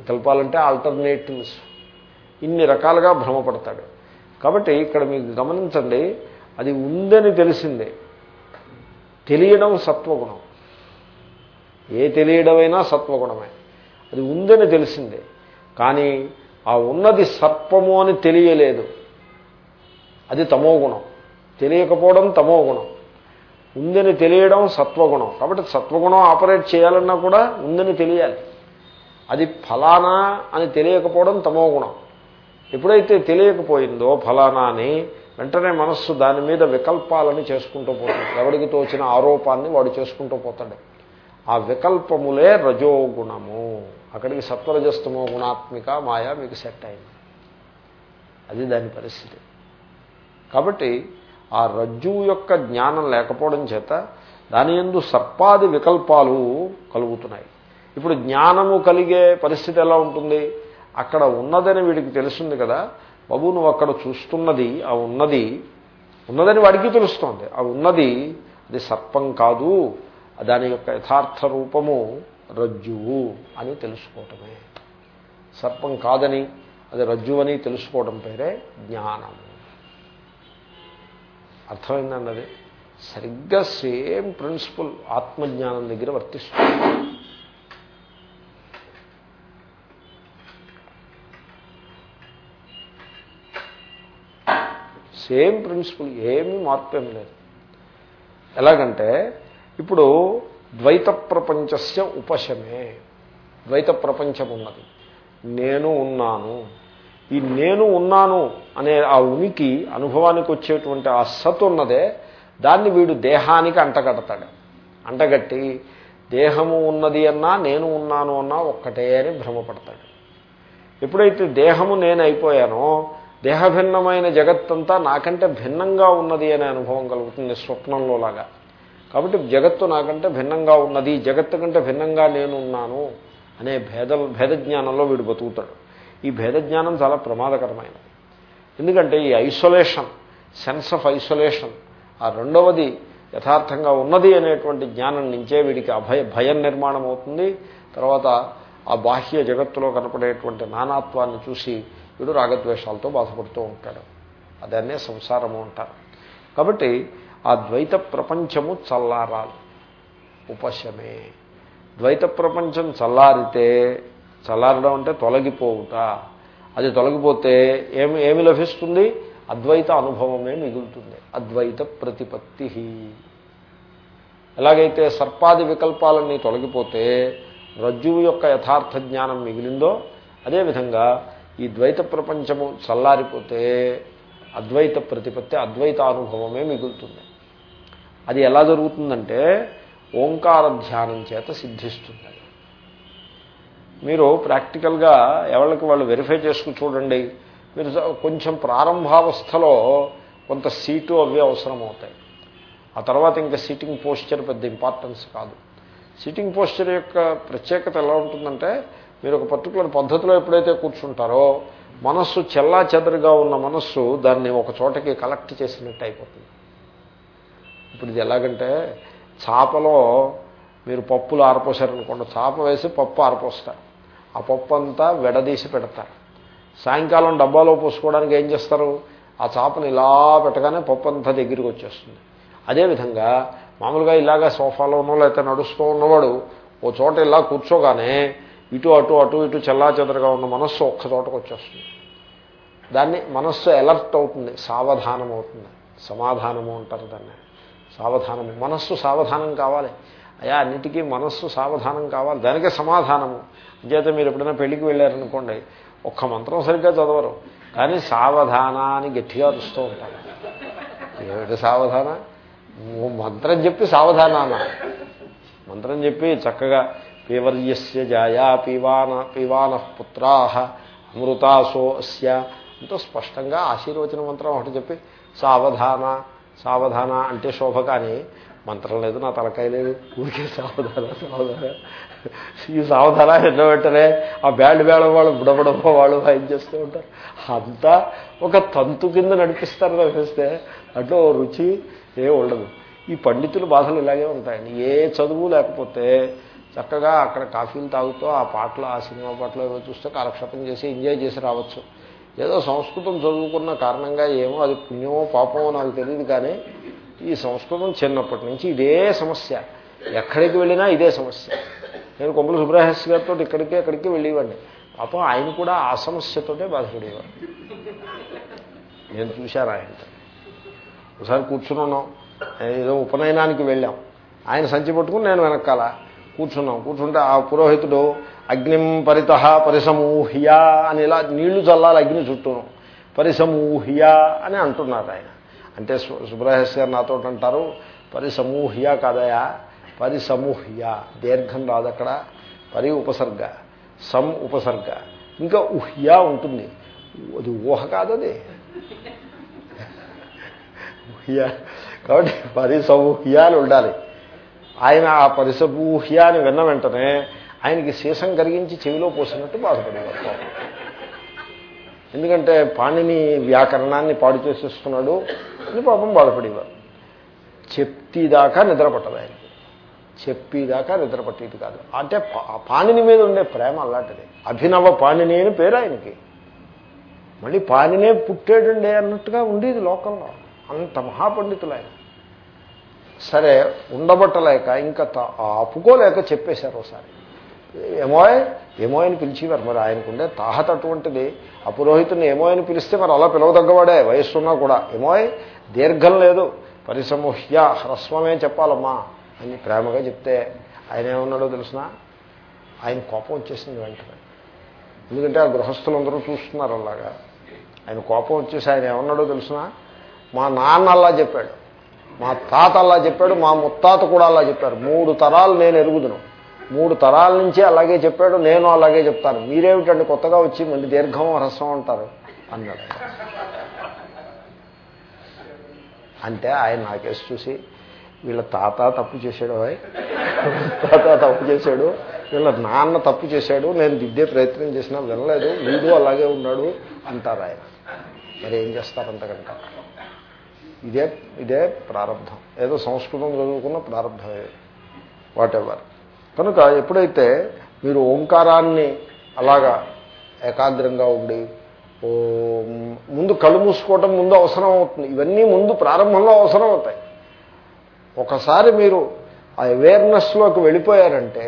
వికల్పాలంటే alternatives. ఇన్ని రకాలుగా భ్రమపడతాడు. కాబట్టి ఇక్కడ మీకు గమనించండి అది ఉందని తెలిసిందే. తెలియడం సత్వగుణం. ఏ తెలియడమైనా సత్వగుణమే. అది ఉందని తెలిసిందే. కానీ ఆ ఉన్నది సర్పము అని తెలియలేదు. అది తమో గుణం. తెలియకపోవడం తమో గుణం. ఉందని తెలియడం సత్వగుణం. కాబట్టి సత్వగుణం ఆపరేట్ చేయాలన్నా కూడా ఉందని తెలియాలి. అది ఫలానా అని తెలియకపోవడం తమో గుణం. ఎప్పుడైతే తెలియకపోయిందో ఫలానా అని వెంటనే మనస్సు దాని మీద వికల్పాలని చేసుకుంటూ పోతుంది. ఎవడికి తోచిన ఆరోపాన్ని వాడు చేసుకుంటూ పోతాడు. ఆ వికల్పములే రజోగుణము. అక్కడికి సత్వరజస్తమో గుణాత్మిక మాయ మీకు సెట్ అయింది. అది దాని పరిస్థితి. కాబట్టి ఆ రజ్జువు యొక్క జ్ఞానం లేకపోవడం చేత దాని ఎందు సర్పాది వికల్పాలు కలుగుతున్నాయి. ఇప్పుడు జ్ఞానము కలిగే పరిస్థితి ఎలా ఉంటుంది? అక్కడ ఉన్నదని వీడికి తెలుస్తుంది కదా. బాబు నువ్వు అక్కడ చూస్తున్నది ఆ ఉన్నది ఉన్నదని వాడికి తెలుస్తోంది. ఆ ఉన్నది అది సర్పం కాదు. దాని యొక్క యథార్థ రూపము రజ్జువు అని తెలుసుకోవటమే. సర్పం కాదని అది రజ్జువు అని తెలుసుకోవడం పేరే జ్ఞానం. అర్థమైందండి అది? సరిగ్గా సేమ్ ప్రిన్సిపల్ ఆత్మజ్ఞానం దగ్గర వర్తిస్తుంది. సేమ్ ప్రిన్సిపల్ ఏమీ మార్పు ఏం లేదు. ఎలాగంటే ఇప్పుడు ద్వైత ప్రపంచస్య ఉపశమే. ద్వైత ప్రపంచం ఉన్నది నేను ఉన్నాను. ఈ నేను ఉన్నాను అనే ఆ ఉనికి అనుభవానికి వచ్చేటువంటి ఆ సత్ ఉన్నదే దాన్ని వీడు దేహానికి అంటగడతాడు. అంటగట్టి దేహము ఉన్నది అన్నా నేను ఉన్నాను అన్నా ఒక్కటే అని భ్రమపడతాడు. ఎప్పుడైతే దేహము నేను అయిపోయానో దేహభిన్నమైన జగత్తంతా నాకంటే భిన్నంగా ఉన్నది అనే అనుభవం కలుగుతుంది స్వప్నంలో లాగా. కాబట్టి జగత్తు నాకంటే భిన్నంగా ఉన్నది జగత్తు కంటే భిన్నంగా నేనున్నాను అనే భేద భేదజ్ఞానంలో వీడు బతుకుతాడు. ఈ భేద జ్ఞానం చాలా ప్రమాదకరమైనది. ఎందుకంటే ఈ ఐసోలేషన్ సెన్స్ ఆఫ్ ఐసోలేషన్ ఆ రెండవది యథార్థంగా ఉన్నది అనేటువంటి జ్ఞానం నుంచే వీడికి అభయ భయం నిర్మాణం అవుతుంది తర్వాత ఆ బాహ్య జగత్తులో కనపడేటువంటి నానాత్వాన్ని చూసి వీడు రాగద్వేషాలతో బాధపడుతూ ఉంటాడు. అదన్నే సంసారము అంటారు. కాబట్టి ఆ ద్వైత ప్రపంచము చల్లారాలి. ఉపశమే. ద్వైత ప్రపంచం చల్లారితే చల్లారడం అంటే తొలగిపోవుట. అది తొలగిపోతే ఏమి ఏమి లభిస్తుంది? అద్వైత అనుభవమే మిగులుతుంది. అద్వైత ప్రతిపత్తి. ఎలాగైతే సర్పాది వికల్పాలన్నీ తొలగిపోతే రజ్జువు యొక్క యథార్థ జ్ఞానం మిగిలిందో అదేవిధంగా ఈ ద్వైత ప్రపంచము చల్లారిపోతే అద్వైత ప్రతిపత్తి అద్వైత అనుభవమే మిగులుతుంది. అది ఎలా జరుగుతుందంటే ఓంకార ధ్యానం చేత సిద్ధిస్తుంది. మీరు ప్రాక్టికల్గా ఎవరికి వాళ్ళు వెరిఫై చేసుకుని చూడండి. మీరు కొంచెం ప్రారంభావస్థలో కొంత సీటు అవి అవసరం అవుతాయి ఆ తర్వాత ఇంకా సిట్టింగ్ పోస్చర్ పెద్ద ఇంపార్టెన్స్ కాదు. సిట్టింగ్ పోస్చర్ యొక్క ప్రత్యేకత ఎలా ఉంటుందంటే మీరు ఒక పర్టికులర్ పద్ధతిలో ఎప్పుడైతే కూర్చుంటారో మనస్సు చెల్లా చెదరుగా ఉన్న మనస్సు దాన్ని ఒక చోటకి కలెక్ట్ చేసినట్టు అయిపోతుంది. ఇప్పుడు ఇది ఎలాగంటే చాపలో మీరు పప్పులు ఆరపోసారనుకోండి చాప వేసి పప్పు ఆరపోస్తారు. ఆ పప్పు అంతా విడదీసి పెడతారు. సాయంకాలం డబ్బాలో పోసుకోవడానికి ఏం చేస్తారు? ఆ చాపను ఇలా పెట్టగానే పప్పు అంతా దగ్గరికి వచ్చేస్తుంది. అదేవిధంగా మామూలుగా ఇలాగా సోఫాలోనో లేకపోతే నడుస్తూ ఉన్నవాడు ఓ చోట ఇలా కూర్చోగానే ఇటు అటు అటు ఇటు చెల్లా చెదరగా ఉన్న మనస్సు ఒక్క చోటకు వచ్చేస్తుంది. దాన్ని మనస్సు అలర్ట్ అవుతుంది సావధానం అవుతుంది సమాధానము అంటారు దాన్ని. సావధానము. మనస్సు సావధానం కావాలి. అయా అన్నిటికీ మనస్సు సావధానం కావాలి. దానికే సమాధానము. అంచేత మీరు ఎప్పుడైనా పెళ్ళికి వెళ్ళారనుకోండి ఒక్క మంత్రం సరిగ్గా చదవరు. కానీ సావధానాన్ని గట్టిగా అరుస్తూ ఉంటారు. ఏమిటి సావధాన? మంత్రం చెప్పి సావధానాన? మంత్రం చెప్పి చక్కగా పీవర్యస్య జాయా పీవాన పీవాన పుత్రా అమృతాసో అస్య అంటూ స్పష్టంగా ఆశీర్వచన మంత్రం ఒకటి చెప్పి సావధాన సావధాన అంటే శోభ కానీ మంత్రం లేదు నా తలకాయ లేదు ఊరికే సావధాన సావధాన. ఈ సావధాన ఎన్నో వెంటనే ఆ బ్యాండ్ వేళ వాళ్ళు బుడబుడబో వాళ్ళు ఫైన్ చేస్తూ ఉంటారు. అంతా ఒక తంతు కింద నడిపిస్తారు తప్పిస్తే అట్లా రుచి ఏ ఉండదు. ఈ పండితులు బాధలు ఇలాగే ఉంటాయండి. ఏ చదువు లేకపోతే చక్కగా అక్కడ కాఫీలు తాగుతూ ఆ పాటలు ఆ సినిమా పాటలు ఏవో చూస్తే కాలక్షేపం చేసి ఎంజాయ్ చేసి రావచ్చు. ఏదో సంస్కృతం చదువుకున్న కారణంగా ఏమో అది పుణ్యమో పాపమో నాకు తెలియదు కానీ ఈ సంస్కృతం చిన్నప్పటి నుంచి ఇదే సమస్య. ఎక్కడికి వెళ్ళినా ఇదే సమస్య. నేను కొమ్మల సుబ్రహస్ గారితో ఇక్కడికి అక్కడికి వెళ్ళేవాడిని. పాపం ఆయన కూడా ఆ సమస్యతోటే బాధపడేవాడు నేను చూశాను ఆయనతో. ఒకసారి కూర్చుని ఉన్నాం. ఏదో ఉపనయనానికి వెళ్ళాం. ఆయన సంచి పట్టుకుని నేను వెనకాల కూర్చున్నాం. కూర్చుంటే ఆ పురోహితుడు అగ్నిం పరిత పరిసమూహ్య అని ఇలా నీళ్ళు చల్లాలి అగ్ని చుట్టూను పరిసమూహ్య అని అంటున్నారు ఆయన. అంటే సుబ్రహస్య గారు నాతో అంటారు పరిసమూహ్య కాదయా? పరిసమూహ్య. దీర్ఘం రాదు అక్కడ. పరి ఉపసర్గ. సం ఉపసర్గ. ఇంకా ఉహ్య ఉంటుంది. అది ఊహ కాదది ఊహ్య కాబట్టి పరిసమూహ్యాలు ఉండాలి. ఆయన ఆ పరిసమూహ్య అని విన్న వెంటనే ఆయనకి సీసం కరిగించి చెవిలో పోసినట్టు బాధపడేవారు పాపం. ఎందుకంటే పాణిని వ్యాకరణాన్ని పాడు చేసేస్తున్నాడు అని పాపం బాధపడేవారు. చెప్తీదాకా నిద్రపట్టదు ఆయన. చెప్పేదాకా నిద్రపట్టేది కాదు. అంటే పా- పాణిని మీద ఉండే ప్రేమ అలాంటిది. అభినవ పాణిని అని పేరు ఆయనకి. మళ్ళీ పాణినే పుట్టాడండి అన్నట్టుగా ఉండేది లోకంలో. అంత మహాపండితులు ఆయన. సరే ఉండబట్టలేక ఇంకా ఆపుకోలేక చెప్పేశారు ఒకసారి. ఏమోయ్ ఏమో అని పిలిచేవారు మరి ఆయనకుండే తాహత అటువంటిది అపురోహితుని ఏమో అని పిలిస్తే మరి అలా పిలవదగ్గవాడే వయస్సున్నా కూడా. ఏమోయ్ దీర్ఘం లేదు. పరిసమూహ్య హ్రస్వమే చెప్పాలమ్మా అని ప్రేమగా చెప్తే ఆయన ఏమన్నాడో తెలిసిన? ఆయన కోపం వచ్చేసింది వెంటనే. ఎందుకంటే ఆ గృహస్థులందరూ చూస్తున్నారు అలాగా. ఆయన కోపం వచ్చేసి ఆయన ఏమన్నాడో తెలిసిన? మా నాన్న అలా చెప్పాడు. మా తాత అలా చెప్పాడు మా ముత్తాత కూడా అలా చెప్పారు. మూడు తరాలు నేను ఎరుగుదును. మూడు తరాల నుంచి అలాగే చెప్పాడు నేను అలాగే చెప్తాను. మీరేమిటండి కొత్తగా వచ్చి మళ్ళీ దీర్ఘం రసం అంటారు? అన్నాడు అంటే ఆయన నాకేసి చూసి వీళ్ళ తాత తప్పు చేశాడు ఓయ్. తాత తప్పు చేశాడు వీళ్ళ నాన్న తప్పు చేశాడు నేను దిద్దే ప్రయత్నం చేసినా వినలేదు వీడు అలాగే ఉన్నాడు అంటారు ఆయన. మరి ఏం చేస్తారంతకంట ఇదే ఇదే ప్రారంభం. ఏదో సంస్కృతం చదువుకున్న ప్రారంభమే. వాట్ ఎవర్ కనుక ఎప్పుడైతే మీరు ఓంకారాన్ని అలాగా ఏకాగ్రంగా ఉండి ఓ ముందు కళ్ళు మూసుకోవటం ముందు అవసరం అవుతుంది. ఇవన్నీ ముందు ప్రారంభంలో అవసరం అవుతాయి. ఒకసారి మీరు ఆ అవేర్నెస్లోకి వెళ్ళిపోయారంటే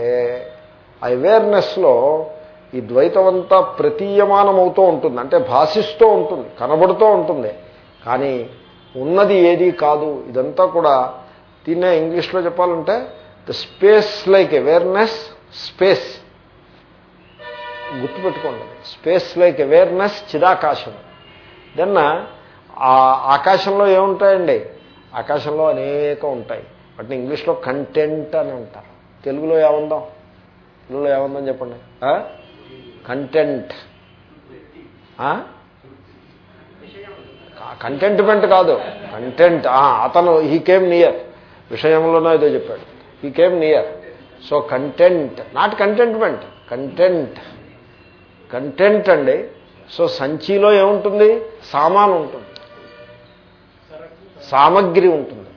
ఆ అవేర్నెస్లో ఈ ద్వైతమంతా ప్రతీయమానం అవుతూ ఉంటుంది. అంటే భాషిస్తూ ఉంటుంది కనబడుతూ ఉంటుంది. కానీ ఉన్నది ఏది కాదు ఇదంతా కూడా దీన్నే ఇంగ్లీష్లో చెప్పాలంటే the space like awareness space గుర్తుపెట్టుకోండి స్పేస్ లైక్ అవేర్నెస్ చిదాకాశం. దెన్ ఆ ఆకాశంలో ఏముంటాయండి? ఆకాశంలో అనేకం ఉంటాయి. వాటిని ఇంగ్లీష్లో కంటెంట్ అని అంటారు. తెలుగులో ఏముందాం? తెలుగులో ఏముందని చెప్పండి? కంటెంట్ కంటెంట్మెంట్ కాదు. కంటెంట్ అతను హీ కేమ్ నియర్ విషయంలోనో ఏదో చెప్పాడు. He came near so content not contentment content content అండి. సో సంచిలో ఏముంటుంది? సామాను ఉంటుంది. సామగ్రి ఉంటుంది.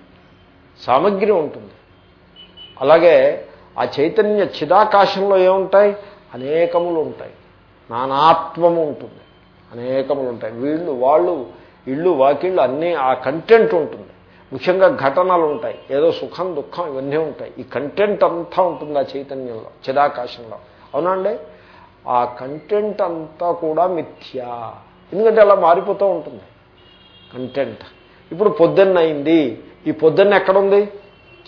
సామగ్రి ఉంటుంది. అలాగే ఆ చైతన్య చిదాకాశంలో ఏముంటాయి? అనేకములు ఉంటాయి. నానాత్మము ఉంటుంది. అనేకములు ఉంటాయి. వీళ్ళు వాళ్ళు ఇళ్ళు వాకిళ్ళు అన్నీ ఆ కంటెంట్ ఉంటుంది. ముఖ్యంగా ఘటనలు ఉంటాయి ఏదో సుఖం దుఃఖం ఇవన్నీ ఉంటాయి. ఈ కంటెంట్ అంతా ఉంటుంది ఆ చైతన్యంలో చిదాకాశంలో. అవునండి ఆ కంటెంట్ అంతా కూడా మిథ్యా. ఎందుకంటే అలా మారిపోతూ ఉంటుంది. కంటెంట్ ఇప్పుడు పొద్దున్న అయింది. ఈ పొద్దున్న ఎక్కడుంది?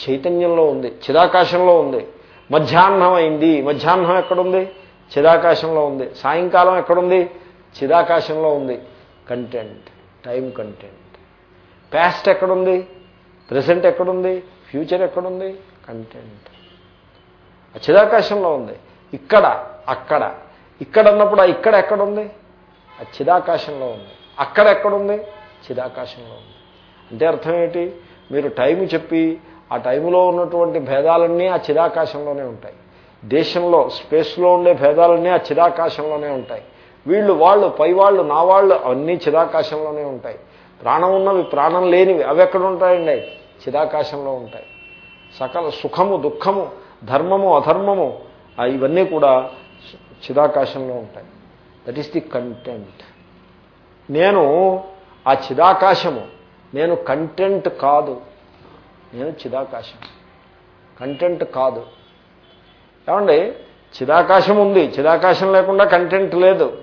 చైతన్యంలో ఉంది. చిదాకాశంలో ఉంది. మధ్యాహ్నం అయింది. మధ్యాహ్నం ఎక్కడుంది? చిదాకాశంలో ఉంది. సాయంకాలం ఎక్కడుంది? చిదాకాశంలో ఉంది. Content time content. ప్యాస్ట్ ఎక్కడుంది? ప్రజెంట్ ఎక్కడుంది? ఫ్యూచర్ ఎక్కడుంది? కంటెంట్ ఆ చిదాకాశంలో ఉంది. ఇక్కడ అక్కడ. ఇక్కడ అన్నప్పుడు ఆ ఇక్కడ ఎక్కడుంది? ఆ చిదాకాశంలో ఉంది. అక్కడ ఎక్కడుంది? చిదాకాశంలో ఉంది. అంటే అర్థం ఏంటి? మీరు టైం చెప్పి ఆ టైంలో ఉన్నటువంటి భేదాలన్నీ ఆ చిదాకాశంలోనే ఉంటాయి. దేశంలో స్పేస్లో ఉండే భేదాలన్నీ ఆ చిదాకాశంలోనే ఉంటాయి. వీళ్ళు వాళ్ళు పైవాళ్ళు నా వాళ్ళు అవన్నీ చిదాకాశంలోనే ఉంటాయి. ప్రాణం ఉన్నవి ప్రాణం లేనివి అవి ఎక్కడ ఉంటాయండి? చిదాకాశంలో ఉంటాయి. సకల సుఖము దుఃఖము ధర్మము అధర్మము ఇవన్నీ కూడా చిదాకాశంలో ఉంటాయి. దట్ ఈస్ ది కంటెంట్ నేను ఆ చిదాకాశము నేను కంటెంట్ కాదు. నేను చిదాకాశం. కంటెంట్ కాదు. ఏమండి? చిదాకాశం ఉంది. చిదాకాశం లేకుండా కంటెంట్ లేదు.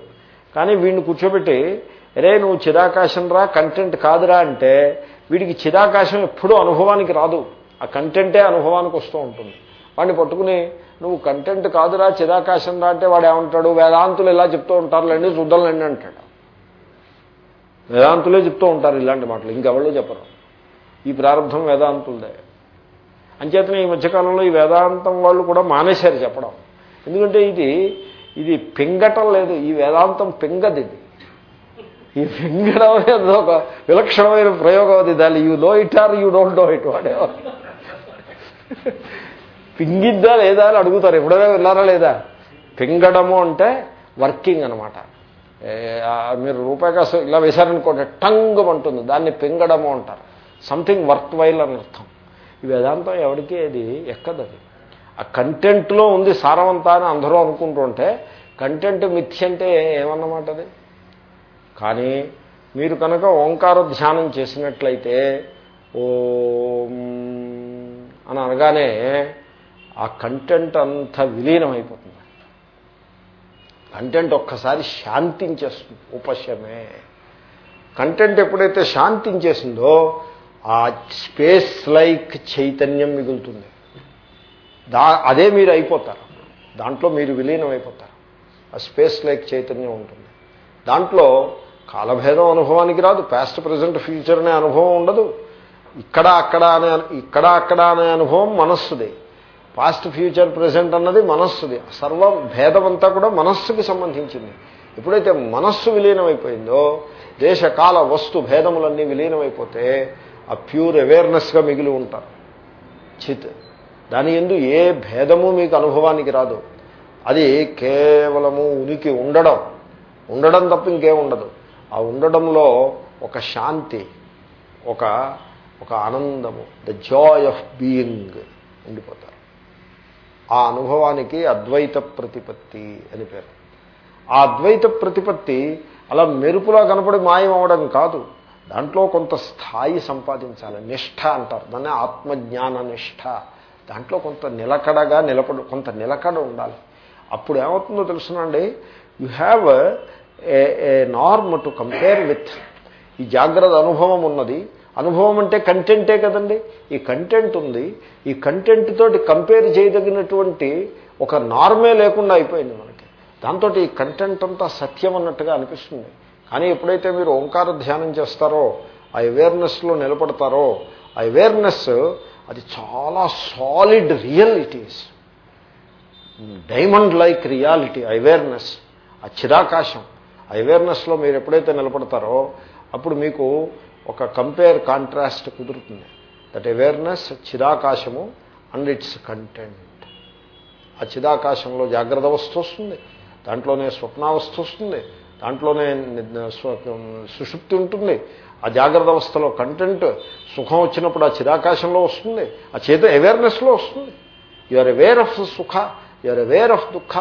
కానీ వీడిని కూర్చోబెట్టి అరే నువ్వు చిరాకాశం రా కంటెంట్ కాదురా అంటే వీడికి చిరాకాశం ఎప్పుడూ అనుభవానికి రాదు. ఆ కంటెంటే అనుభవానికి వస్తూ ఉంటుంది. వాడిని పట్టుకుని నువ్వు కంటెంట్ కాదురా చిరాకాశం రా అంటే వాడు ఏమంటాడు? వేదాంతులు ఇలా చెప్తూ ఉంటారులేండి చూద్దాంలేండి అంటాడు. వేదాంతులే చెప్తూ ఉంటారు ఇలాంటి మాటలు ఇంకెవరో చెప్పరు. ఈ ప్రారంభం వేదాంతులదే. అంచేతనే ఈ మధ్యకాలంలో ఈ వేదాంతం వాళ్ళు కూడా మానేశారు చెప్పడం. ఎందుకంటే ఇది ఇది పెంగటం లేదు ఈ వేదాంతం పెంగది. ఇది ఈ పింగడం అనేది ఒక విలక్షణమైన ప్రయోగం అది దాన్ని you know it or you don't know it వాడే పింగిద్దా లేదా అని అడుగుతారు ఎప్పుడైనా విన్నారా లేదా? పింగడము అంటే వర్కింగ్ అనమాట మీరు రూపాయి కాసు ఇలా వేశారనుకోండి టంగ్ అంటుంది దాన్ని పింగడము అంటారు. సంథింగ్ వర్క్ వైల్ అని అర్థం. ఈ వేదాంతం ఎవరికి అది ఎక్కదది ఆ కంటెంట్లో ఉంది సారవంతా అని అందరూ అనుకుంటుంటే కంటెంట్ మిథ్య అంటే ఏమన్నమాట అది? కానీ మీరు కనుక ఓంకార ధ్యానం చేసినట్లయితే ఓ అని అనగానే ఆ కంటెంట్ అంతా విలీనమైపోతుంది. కంటెంట్ ఒక్కసారి శాంతించేస్తుంది ఉపశమే. కంటెంట్ ఎప్పుడైతే శాంతించేసిందో ఆ స్పేస్ లైక్ చైతన్యం మిగులుతుంది. దా అదే మీరు అయిపోతారు. దాంట్లో మీరు విలీనం అయిపోతారు ఆ స్పేస్ లైక్ చైతన్యం ఉంటుంది. దాంట్లో కాలభేదం అనుభవానికి రాదు. పాస్ట్ ప్రజెంట్ ఫ్యూచర్ అనే అనుభవం ఉండదు. ఇక్కడ అక్కడ అనే ఇక్కడ అక్కడ అనే అనుభవం మనస్సుది. పాస్ట్ ఫ్యూచర్ ప్రజెంట్ అన్నది మనస్సుది. సర్వ భేదమంతా కూడా మనస్సుకి సంబంధించింది. ఎప్పుడైతే మనస్సు విలీనమైపోయిందో దేశకాల వస్తు భేదములన్నీ విలీనమైపోతే ఆ ప్యూర్ అవేర్నెస్గా మిగిలి ఉంటారు. చిత్ దాని ఎందు ఏ భేదము మీకు అనుభవానికి రాదు. అది కేవలము ఉనికి ఉండడం. ఉండడం తప్ప ఇంకేం ఉండదు. ఆ ఉండడంలో ఒక శాంతి ఒక ఒక ఆనందము ద జాయ్ ఆఫ్ బీయింగ్ ఉండిపోతారు. ఆ అనుభవానికి అద్వైత ప్రతిపత్తి అని పేరు. ఆ అద్వైత ప్రతిపత్తి అలా మెరుపులా కనపడి మాయం అవడం కాదు. దాంట్లో కొంత స్థాయి సంపాదించాలి. నిష్ఠ అంటారు. దాన్ని ఆత్మజ్ఞాన నిష్ఠ. దాంట్లో కొంత నిలకడగా నిలబడు కొంత నిలకడ ఉండాలి. అప్పుడు ఏమవుతుందో తెలుసునండి? You have a norm to compare with ఈ జాగ్రత్త అనుభవం ఉన్నది. అనుభవం అంటే కంటెంటే కదండి? ఈ కంటెంట్ ఉంది. ఈ కంటెంట్ తోటి కంపేర్ చేయదగినటువంటి ఒక నార్మే లేకుండా అయిపోయింది మనకి. దాంతో ఈ కంటెంట్ అంతా సత్యం అన్నట్టుగా అనిపిస్తుంది. కానీ ఎప్పుడైతే మీరు ఓంకార ధ్యానం చేస్తారో ఆ అవేర్నెస్లో నిలబడతారో ఆ అవేర్నెస్ అది చాలా solid realities diamond like reality awareness ఆ చిరాకాశం. అవేర్నెస్లో మీరు ఎప్పుడైతే నిలబడతారో అప్పుడు మీకు ఒక కంపేర్ కాంట్రాస్ట్ కుదురుతుంది. దట్ అవేర్నెస్ చిరాకాశము అండ్ ఇట్స్ కంటెంట్ ఆ చిరాకాశంలో జాగ్రత్త అవస్థ వస్తుంది. దాంట్లోనే స్వప్నావస్థ వస్తుంది. దాంట్లోనే సుషుప్తి ఉంటుంది. ఆ జాగ్రత్త అవస్థలో కంటెంట్ సుఖం వచ్చినప్పుడు ఆ చిరాకాశంలో వస్తుంది ఆ చేత అవేర్నెస్లో వస్తుంది. యు ఆర్ అవేర్ ఆఫ్ సుఖ యు ఆర్ అవేర్ ఆఫ్ దుఃఖ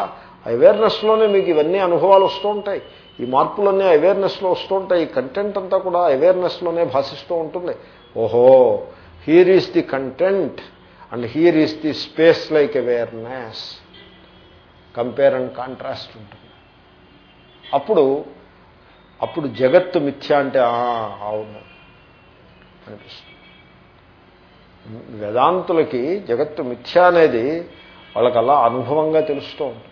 అవేర్నెస్లోనే మీకు ఇవన్నీ అనుభవాలు వస్తూ ఉంటాయి. ఈ మార్పులన్నీ అవేర్నెస్లో వస్తూ ఉంటాయి. ఈ కంటెంట్ అంతా కూడా అవేర్నెస్లోనే భాషిస్తూ ఉంటుంది. ఓహో here is the content and here is the space like awareness compare and contrast ఉంటుంది. అప్పుడు అప్పుడు జగత్తు మిథ్య అంటే అవును. అనిపిస్తుంది. వేదాంతులకి జగత్తు మిథ్య అనేది వాళ్ళకి అలా అనుభవంగా తెలుస్తూ ఉంటుంది.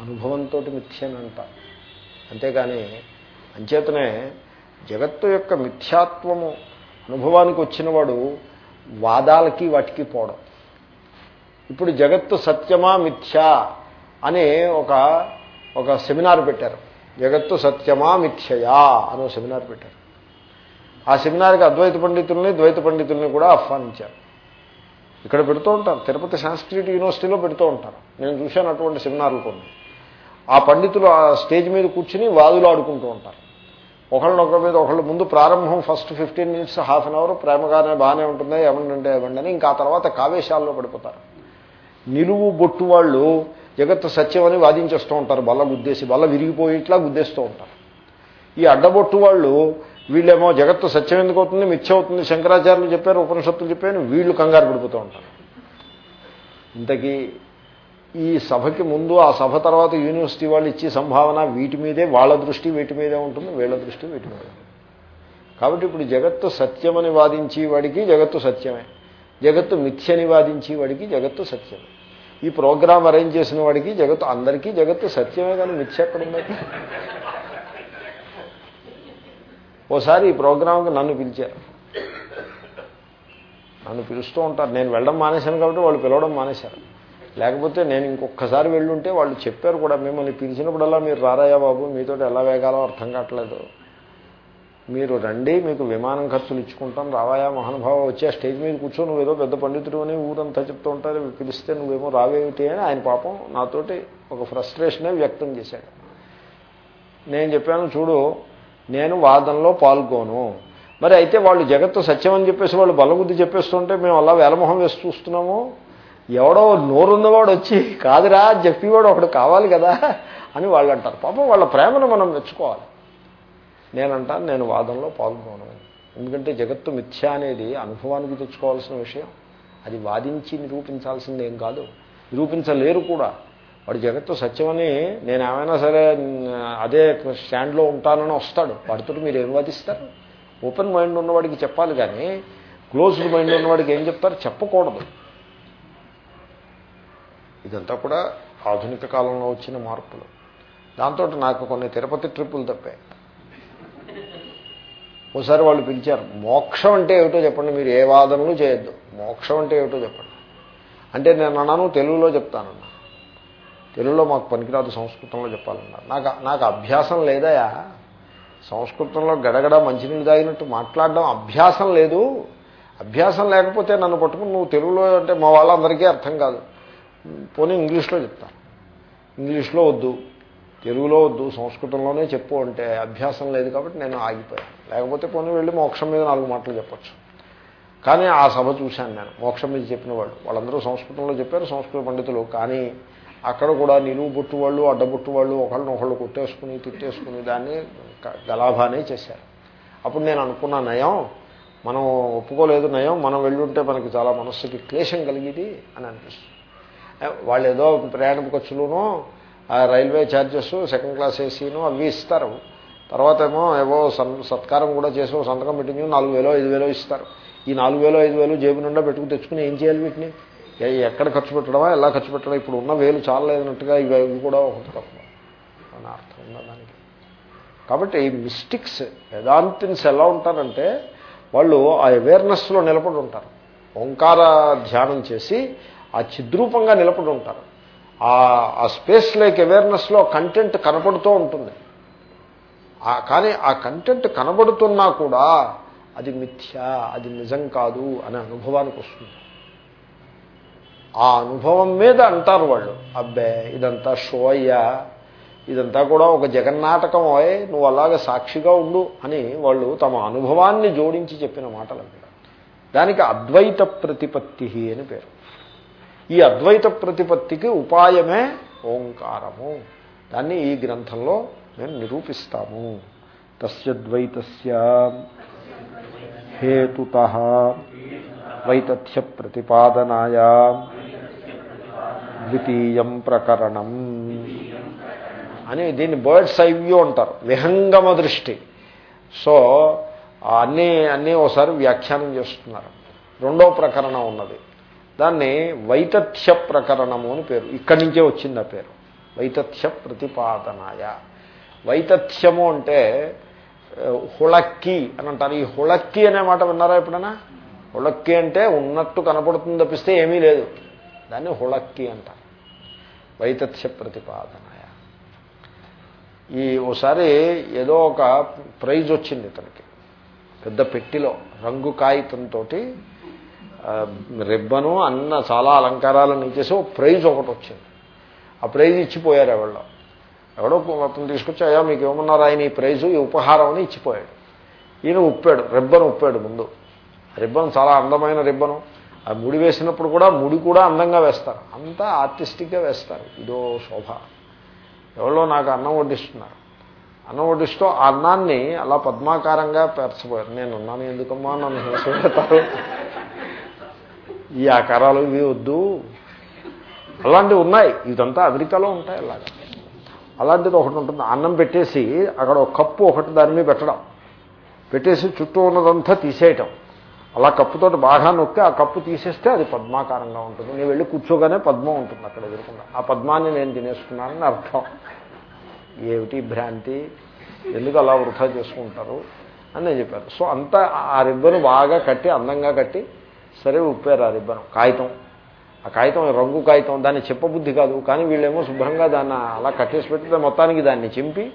అనుభవంతో మిథ్య అని అంటారు అంచేతనే జగత్తు యొక్క మిథ్యాత్వము అనుభవానికి వచ్చినవాడు వాదాలకి వాటికి పోవడం. ఇప్పుడు జగత్తు సత్యమా మిథ్యా అని ఒక ఒక సెమినార్ పెట్టారు. జగత్తు సత్యమా మిథ్యయా అని సెమినార్ పెట్టారు. ఆ సెమినార్కి అద్వైత పండితుల్ని ద్వైత పండితుల్ని కూడా ఆహ్వానించారు. ఇక్కడ పెడుతూ ఉంటారు. తిరుపతి సంస్కృతి యూనివర్సిటీలో పెడుతూ ఉంటారు. నేను చూశాను అటువంటి సెమినార్లు కొన్ని. ఆ పండితులు ఆ స్టేజ్ మీద కూర్చుని వాదులు ఆడుకుంటూ ఉంటారు. ఒకళ్ళనొకరి మీద ఒకళ్ళు ముందు ప్రారంభం first fifteen minutes half an hour ప్రేమగానే బాగానే ఉంటుంది ఏమంటే ఏమండి అని ఇంకా ఆ తర్వాత కావేశాల్లో పడిపోతారు. నిలువు బొట్టు వాళ్ళు జగత్తు సత్యం అని వాదించేస్తూ ఉంటారు. బల్ల గుద్దేసి బల్ల విరిగిపోయేట్లా గుద్దేస్తూ ఉంటారు. ఈ అడ్డబొట్టు వాళ్ళు వీళ్ళేమో జగత్తు సత్యం ఎందుకు అవుతుంది? మిథ్య అవుతుంది. శంకరాచార్యులు చెప్పారు ఉపనిషత్తులు చెప్పారు వీళ్ళు కంగారు పడిపోతూ ఉంటారు. ఇంతకీ ఈ సభకి ముందు ఆ సభ తర్వాత యూనివర్సిటీ వాళ్ళు ఇచ్చే సంభావన వీటి మీదే వాళ్ళ దృష్టి వీటి మీదే ఉంటుంది వీళ్ళ దృష్టి వీటి మీదే కాబట్టి ఇప్పుడు జగత్తు సత్యమని వాదించి వాడికి జగత్తు సత్యమే. జగత్తు మిథ్యని వాదించి వాడికి జగత్తు సత్యమే. ఈ ప్రోగ్రాం అరేంజ్ చేసిన వాడికి జగత్తు అందరికీ జగత్తు సత్యమే కానీ మిథ్య ఎక్కడ ఓసారి ఈ ప్రోగ్రాంకి నన్ను పిలిచారు. నన్ను పిలుస్తూ ఉంటారు. నేను వెళ్ళడం మానేశాను కాబట్టి వాళ్ళు పిలవడం మానేశారు. లేకపోతే నేను ఇంకొకసారి వెళ్ళుంటే వాళ్ళు చెప్పారు కూడా మిమ్మల్ని పిలిచినప్పుడల్లా మీరు రారాయా బాబు మీతో ఎలా వేగాలో అర్థం కావట్లేదు. మీరు రండి మీకు విమానం ఖర్చులు ఇచ్చుకుంటాం. రావాయా మహానుభావ వచ్చే స్టేజ్ మీద కూర్చో నువ్వేదో ఏదో పెద్ద పండితుడు అని ఊరంతా చెప్తూ ఉంటారు. పిలిస్తే నువ్వేమో రావేమిటి అని ఆయన పాపం నాతోటి ఒక ఫ్రస్ట్రేషనే వ్యక్తం చేశాడు. నేను చెప్పాను చూడు నేను వాదనలో పాల్గొను. మరి అయితే వాళ్ళు జగత్తు సత్యం అని చెప్పేసి వాళ్ళు బలబుద్ధి చెప్పేస్తుంటే మేము అలా వేలమొహం వేసి చూస్తున్నాము. ఎవడో నోరున్నవాడు వచ్చి కాదురా చెప్పేవాడు ఒకడు కావాలి కదా అని వాళ్ళు అంటారు పాపం వాళ్ళ ప్రేమను మనం మెచ్చుకోవాలి. నేనంటాను నేను వాదనలో పాల్గొను ఎందుకంటే జగత్తు మిథ్య అనేది అనుభవానికి తెచ్చుకోవాల్సిన విషయం. అది వాదించి నిరూపించాల్సింది ఏం కాదు. నిరూపించలేరు కూడా. వాడు జగత్తు సత్యమని నేను ఏమైనా సరే అదే స్టాండ్లో ఉంటానని వస్తాడు. వాడితో మీరు ఏం వాదిస్తారు? ఓపెన్ మైండ్ ఉన్నవాడికి చెప్పాలి కానీ క్లోజ్డ్ మైండ్ ఉన్నవాడికి ఏం చెప్తారు? చెప్పకూడదు. ఇదంతా కూడా ఆధునిక కాలంలో వచ్చిన మార్పులు. దాంతో నాకు కొన్ని తిరుపతి ట్రిప్పులు తప్పాయి. ఒకసారి వాళ్ళు పిలిచారు మోక్షం అంటే ఏమిటో చెప్పండి మీరు ఏ వాదనలు చేయొద్దు. మోక్షం అంటే ఏమిటో చెప్పండి. అంటే నేను అన్నాను తెలుగులో చెప్తానన్నా. తెలుగులో మాకు పనికిరాదు సంస్కృతంలో చెప్పాలన్నారు నాకు నాకు అభ్యాసం లేదయా? సంస్కృతంలో గడగడ మంచినీళ్ళు తాగినట్టు మాట్లాడడం అభ్యాసం లేదు. అభ్యాసం లేకపోతే నన్ను పట్టుకుని నువ్వు తెలుగులో అంటే మా వాళ్ళందరికీ అర్థం కాదు. పోనీ ఇంగ్లీష్లో చెప్తాను. ఇంగ్లీష్లో వద్దు. తెలుగులో వద్దు సంస్కృతంలోనే చెప్పు అంటే అభ్యాసం లేదు కాబట్టి నేను ఆగిపోయాను. లేకపోతే పోనీ వెళ్ళి మోక్షం మీద నాలుగు మాటలు చెప్పచ్చు. కానీ ఆ సభ చూశాను నేను మోక్షం మీద చెప్పిన వాళ్ళు. వాళ్ళందరూ సంస్కృతంలో చెప్పారు సంస్కృత పండితులు. కానీ అక్కడ కూడా నిలువు బొట్టు వాళ్ళు అడ్డబొట్టు వాళ్ళు ఒకళ్ళని ఒకళ్ళు కొట్టేసుకుని తిట్టేసుకుని దాన్ని గలాభానే చేశారు. అప్పుడు నేను అనుకున్న నయం మనం ఒప్పుకోలేదు నయం మనం వెళ్ళుంటే మనకి చాలా మనస్సుకి క్లేశం కలిగేది అని అనిపిస్తుంది. వాళ్ళు ఏదో ప్రయాణ ఖర్చులోనో ఆ రైల్వే ఛార్జెస్ సెకండ్ క్లాస్ ఏసీను అవి ఇస్తారు. తర్వాత ఏమో ఏవో సత్కారం కూడా చేసి సంతకం పెట్టింది నాలుగు వేలో ఐదు వేలో ఇస్తారు. ఈ నాలుగు వేలు ఐదు వేలు జేబు నిండా పెట్టుకుని తెచ్చుకుని ఏం చేయాలి వీటిని? ఎక్కడ ఖర్చు పెట్టడమా ఎలా ఖర్చు పెట్టడం ఇప్పుడు ఉన్న వేలు చాలలేదన్నట్టుగా ఇవి ఇవి కూడా ఒకటి తక్కువ అని అర్థం ఉందా దానికి? కాబట్టి ఈ మిస్టిక్స్ వేదాంతిన్స్ ఎలా ఉంటారంటే వాళ్ళు ఆ అవేర్నెస్లో నిలబడి ఉంటారు. ఓంకార ధ్యానం చేసి ఆ చిద్రూపంగా నిలబడి ఉంటారు. ఆ స్పేస్ లైక్ అవేర్నెస్లో కంటెంట్ కనపడుతూ ఉంటుంది. కానీ ఆ కంటెంట్ కనబడుతున్నా కూడా అది మిథ్య అది నిజం కాదు అనే అనుభవానికి వస్తుంది. ఆ అనుభవం మీద అంటారు వాళ్ళు అబ్బే ఇదంతా షో అయ్యా ఇదంతా కూడా ఒక జగన్నాటకం అయ్యి నువ్వు అలాగే సాక్షిగా ఉండు అని వాళ్ళు తమ అనుభవాన్ని జోడించి చెప్పిన మాటలు దానికి అద్వైత ప్రతిపత్తి అని పేరు. ఈ అద్వైత ప్రతిపత్తికి ఉపాయమే ఓంకారము. దాన్ని ఈ గ్రంథంలో మేము నిరూపిస్తాము. తస్యద్వైతస్య హేతుత వైతథ్య ప్రతిపాదనాయ ద్వితీయం ప్రకరణం అని దీన్ని బర్డ్స్ ఐ వ్యూ అంటారు విహంగమ దృష్టి. సో అన్నీ అన్నీ ఒకసారి వ్యాఖ్యానం చేస్తున్నారు. రెండో ప్రకరణం ఉన్నది. దాన్ని వైతథ్య ప్రకరణము అని పేరు. ఇక్కడి నుంచే వచ్చింది ఆ పేరు. వైతథ్య ప్రతిపాదనాయ. వైతథ్యము అంటే హుళక్కి అని అంటారు. ఈ హుళక్కి అనే మాట విన్నారా ఎప్పుడైనా? హుళక్కి అంటే ఉన్నట్టు కనపడుతుంది తప్పిస్తే ఏమీ లేదు. దాన్ని హుళక్కి అంటారు. వైతథ్య ప్రతిపాదనాయ. ఈ ఓసారి ఏదో ఒక ప్రైజ్ వచ్చింది ఇతనికి. పెద్ద పెట్టిలో రంగు కాగితంతో రిబ్బను అన్న చాలా అలంకారాలను ఇచ్చేసి ఓ ప్రైజ్ ఒకటి వచ్చింది. ఆ ప్రైజ్ ఇచ్చిపోయారు ఎవరో ఎవడో అతను తీసుకొచ్చి అయ్యా మీకు ఏమన్నారు? ఆయన ఈ ప్రైజు ఈ ఉపహారం అని ఇచ్చిపోయాడు. ఈయన ఉప్పాడు రిబ్బన్ ఉప్పాడు ముందు. రిబ్బన్ చాలా అందమైన రిబ్బను. ఆ ముడి వేసినప్పుడు కూడా ముడి కూడా అందంగా వేస్తారు. అంతా ఆర్టిస్టిక్గా వేస్తారు. ఇదో శోభ. ఎవరో నాకు అన్నం వడ్డిస్తున్నారు. అన్నం వడ్డిస్తూ ఆ అన్నాన్ని అలా పద్మాకారంగా పేర్చబోయారు. నేను ఉన్నాను ఎందుకమ్మా? నన్ను హింస పెడతారు ఈ ఆకారాలు ఇవి వద్దు. అలాంటివి ఉన్నాయి. ఇదంతా అమెరికాలో ఉంటాయి అలాగా. అలాంటిది ఒకటి ఉంటుంది. అన్నం పెట్టేసి అక్కడ ఒక కప్పు ఒకటి దాని మీద పెట్టడం. పెట్టేసి చుట్టూ ఉన్నదంతా తీసేయటం. అలా కప్పుతో బాగా నొక్కి ఆ కప్పు తీసేస్తే అది పద్మాకారంగా ఉంటుంది. నేను వెళ్ళి కూర్చోగానే పద్మం ఉంటుంది అక్కడ ఎదుర్కొన్నా ఆ పద్మాన్ని నేను తినేసుకున్నానని అర్థం. ఏమిటి భ్రాంతి? ఎందుకు అలా వృధా చేసుకుంటారు? అని నేను చెప్పాను. సో అంతా ఆ రిబ్బను బాగా కట్టి అందంగా కట్టి సరే ఉప్పారు ఆ రిబ్బను. కాగితం. ఆ కాగితం రంగు కాగితం దాన్ని చెప్పబుద్ధి కాదు. కానీ వీళ్ళేమో శుభ్రంగా దాన్ని అలా కట్టేసి పెట్టి మొత్తానికి దాన్ని చింపి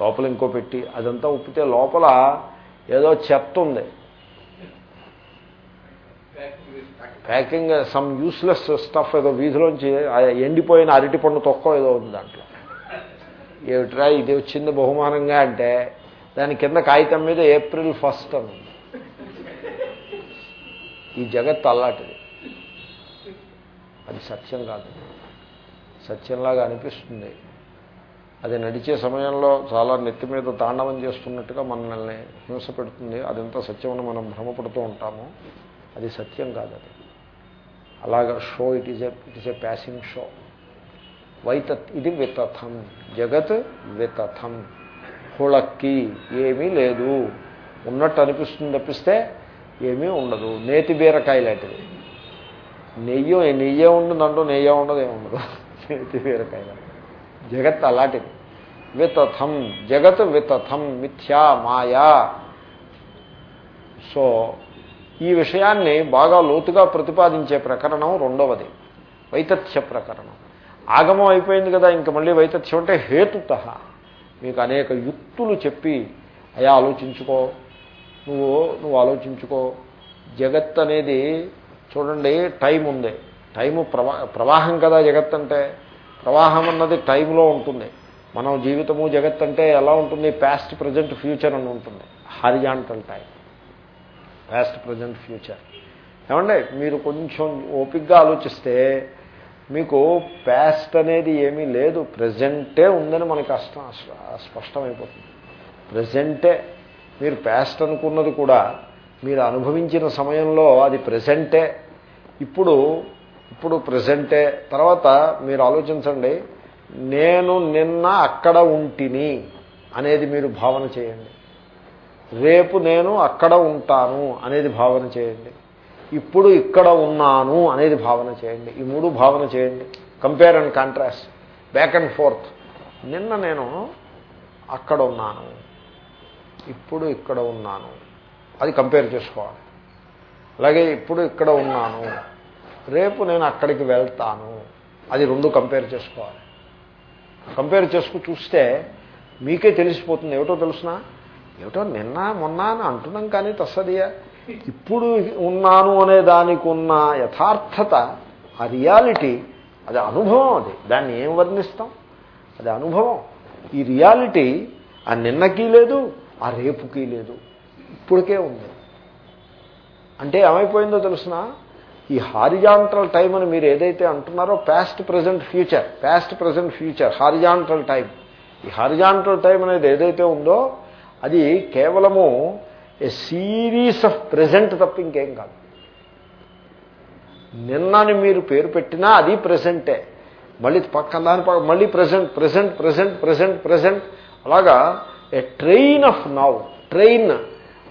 లోపల ఇంకో పెట్టి అదంతా ఉప్పితే లోపల ఏదో చెత్త ఉంది. ప్యాకింగ్ సమ్ యూస్లెస్ స్టఫ్ ఏదో వీధిలోంచి ఎండిపోయిన అరటి పండు తొక్క ఏదో ఉంది దాంట్లో. ఏమిట్రా ఇది? వచ్చింది బహుమానంగా అంటే దాని కింద కాగితం మీద ఏప్రిల్ ఫస్ట్ అని ఈ జగత్ అల్లాటిది. అది సత్యం కాదు. సత్యంలాగా అనిపిస్తుంది. అది నడిచే సమయంలో చాలా నెత్తి మీద తాండవం చేస్తున్నట్టుగా మనల్ని హింస పెడుతుంది అదంతా సత్యమని మనం భ్రమపడుతూ ఉంటాము. అది సత్యం కాదు అది. అలాగా so it is a it is a passing show. వైతత్ ఇది వితథం. జగత్ వితథం. హుళక్కి ఏమీ లేదు. ఉన్నట్టు అనిపిస్తుంది తప్పిస్తే ఏమీ ఉండదు. నేతి బీరకాయ లాంటిది. నెయ్యి నెయ్యే ఉంటుంది అంటూ నెయ్యే ఉండదు ఏముండదు నేతి బీరకాయ జగత్ అలాంటిది. వితథం జగత్ వితథం మిథ్యా మాయా. సో ఈ విషయాన్ని బాగా లోతుగా ప్రతిపాదించే ప్రకరణం రెండవది. వైతథ్య ప్రకరణం. ఆగమం అయిపోయింది కదా ఇంక మళ్ళీ వైతథ్యం అంటే హేతుత. మీకు అనేక యుక్తులు చెప్పి అయా ఆలోచించుకో. నువ్వు నువ్వు ఆలోచించుకో. జగత్ అనేది చూడండి టైం ఉంది. టైము ప్రవా ప్రవాహం కదా జగత్ అంటే. ప్రవాహం అన్నది టైంలో ఉంటుంది. మనం జీవితము జగత్ అంటే ఎలా ఉంటుంది? పాస్ట్ ప్రజెంట్ ఫ్యూచర్ అని ఉంటుంది. Horizontal time past present future ఏమంటే మీరు కొంచెం ఓపిక్గా ఆలోచిస్తే మీకు పాస్ట్ అనేది ఏమీ లేదు. ప్రజెంటే ఉందని మనకి అష్టం స్పష్టమైపోతుంది. ప్రజెంటే మీరు ప్యాస్ట్ అనుకున్నది కూడా మీరు అనుభవించిన సమయంలో అది ప్రజెంటే ఇప్పుడు ఇప్పుడు ప్రజెంటే తర్వాత మీరు ఆలోచించండి నేను నిన్న అక్కడ ఉంటిని అనేది మీరు భావన చేయండి. రేపు నేను అక్కడ ఉంటాను అనేది భావన చేయండి. ఇప్పుడు ఇక్కడ ఉన్నాను అనేది భావన చేయండి. ఈ మూడు భావన చేయండి. Compare and contrast back and forth నిన్న నేను అక్కడ ఉన్నాను. ఇప్పుడు ఇక్కడ ఉన్నాను. అది కంపేర్ చేసుకోవాలి. అలాగే ఇప్పుడు ఇక్కడ ఉన్నాను. రేపు నేను అక్కడికి వెళ్తాను. అది రెండు కంపేర్ చేసుకోవాలి. కంపేర్ చేసుకు చూస్తే మీకే తెలిసిపోతుంది. ఏమిటో తెలుసునా? ఏమిటో నిన్న మొన్న అని అంటున్నాం కానీ తస్సదియా. ఇప్పుడు ఉన్నాను అనే దానికి ఉన్న యథార్థత ఆ రియాలిటీ అది అనుభవం అది. దాన్ని ఏం వర్ణిస్తాం? అది అనుభవం. ఈ రియాలిటీ ఆ నిన్నకీ లేదు ఆ రేపుకి లేదు. ఇప్పటికే ఉంది. అంటే ఏమైపోయిందో తెలుసిన? ఈ హారిజాంటల్ టైం అని మీరు ఏదైతే అంటున్నారో past present future past present future horizontal time ఈ హారిజాంటల్ టైం అనేది ఏదైతే ఉందో అది కేవలము ఏ సిరీస్ ఆఫ్ ప్రజెంట్ తప్ప ఇంకేం కాదు. నిన్నని మీరు పేరు పెట్టినా అది ప్రజెంటే మళ్ళీ పక్కన దాని పక్క మళ్ళీ present present present present present అలాగా a train of now train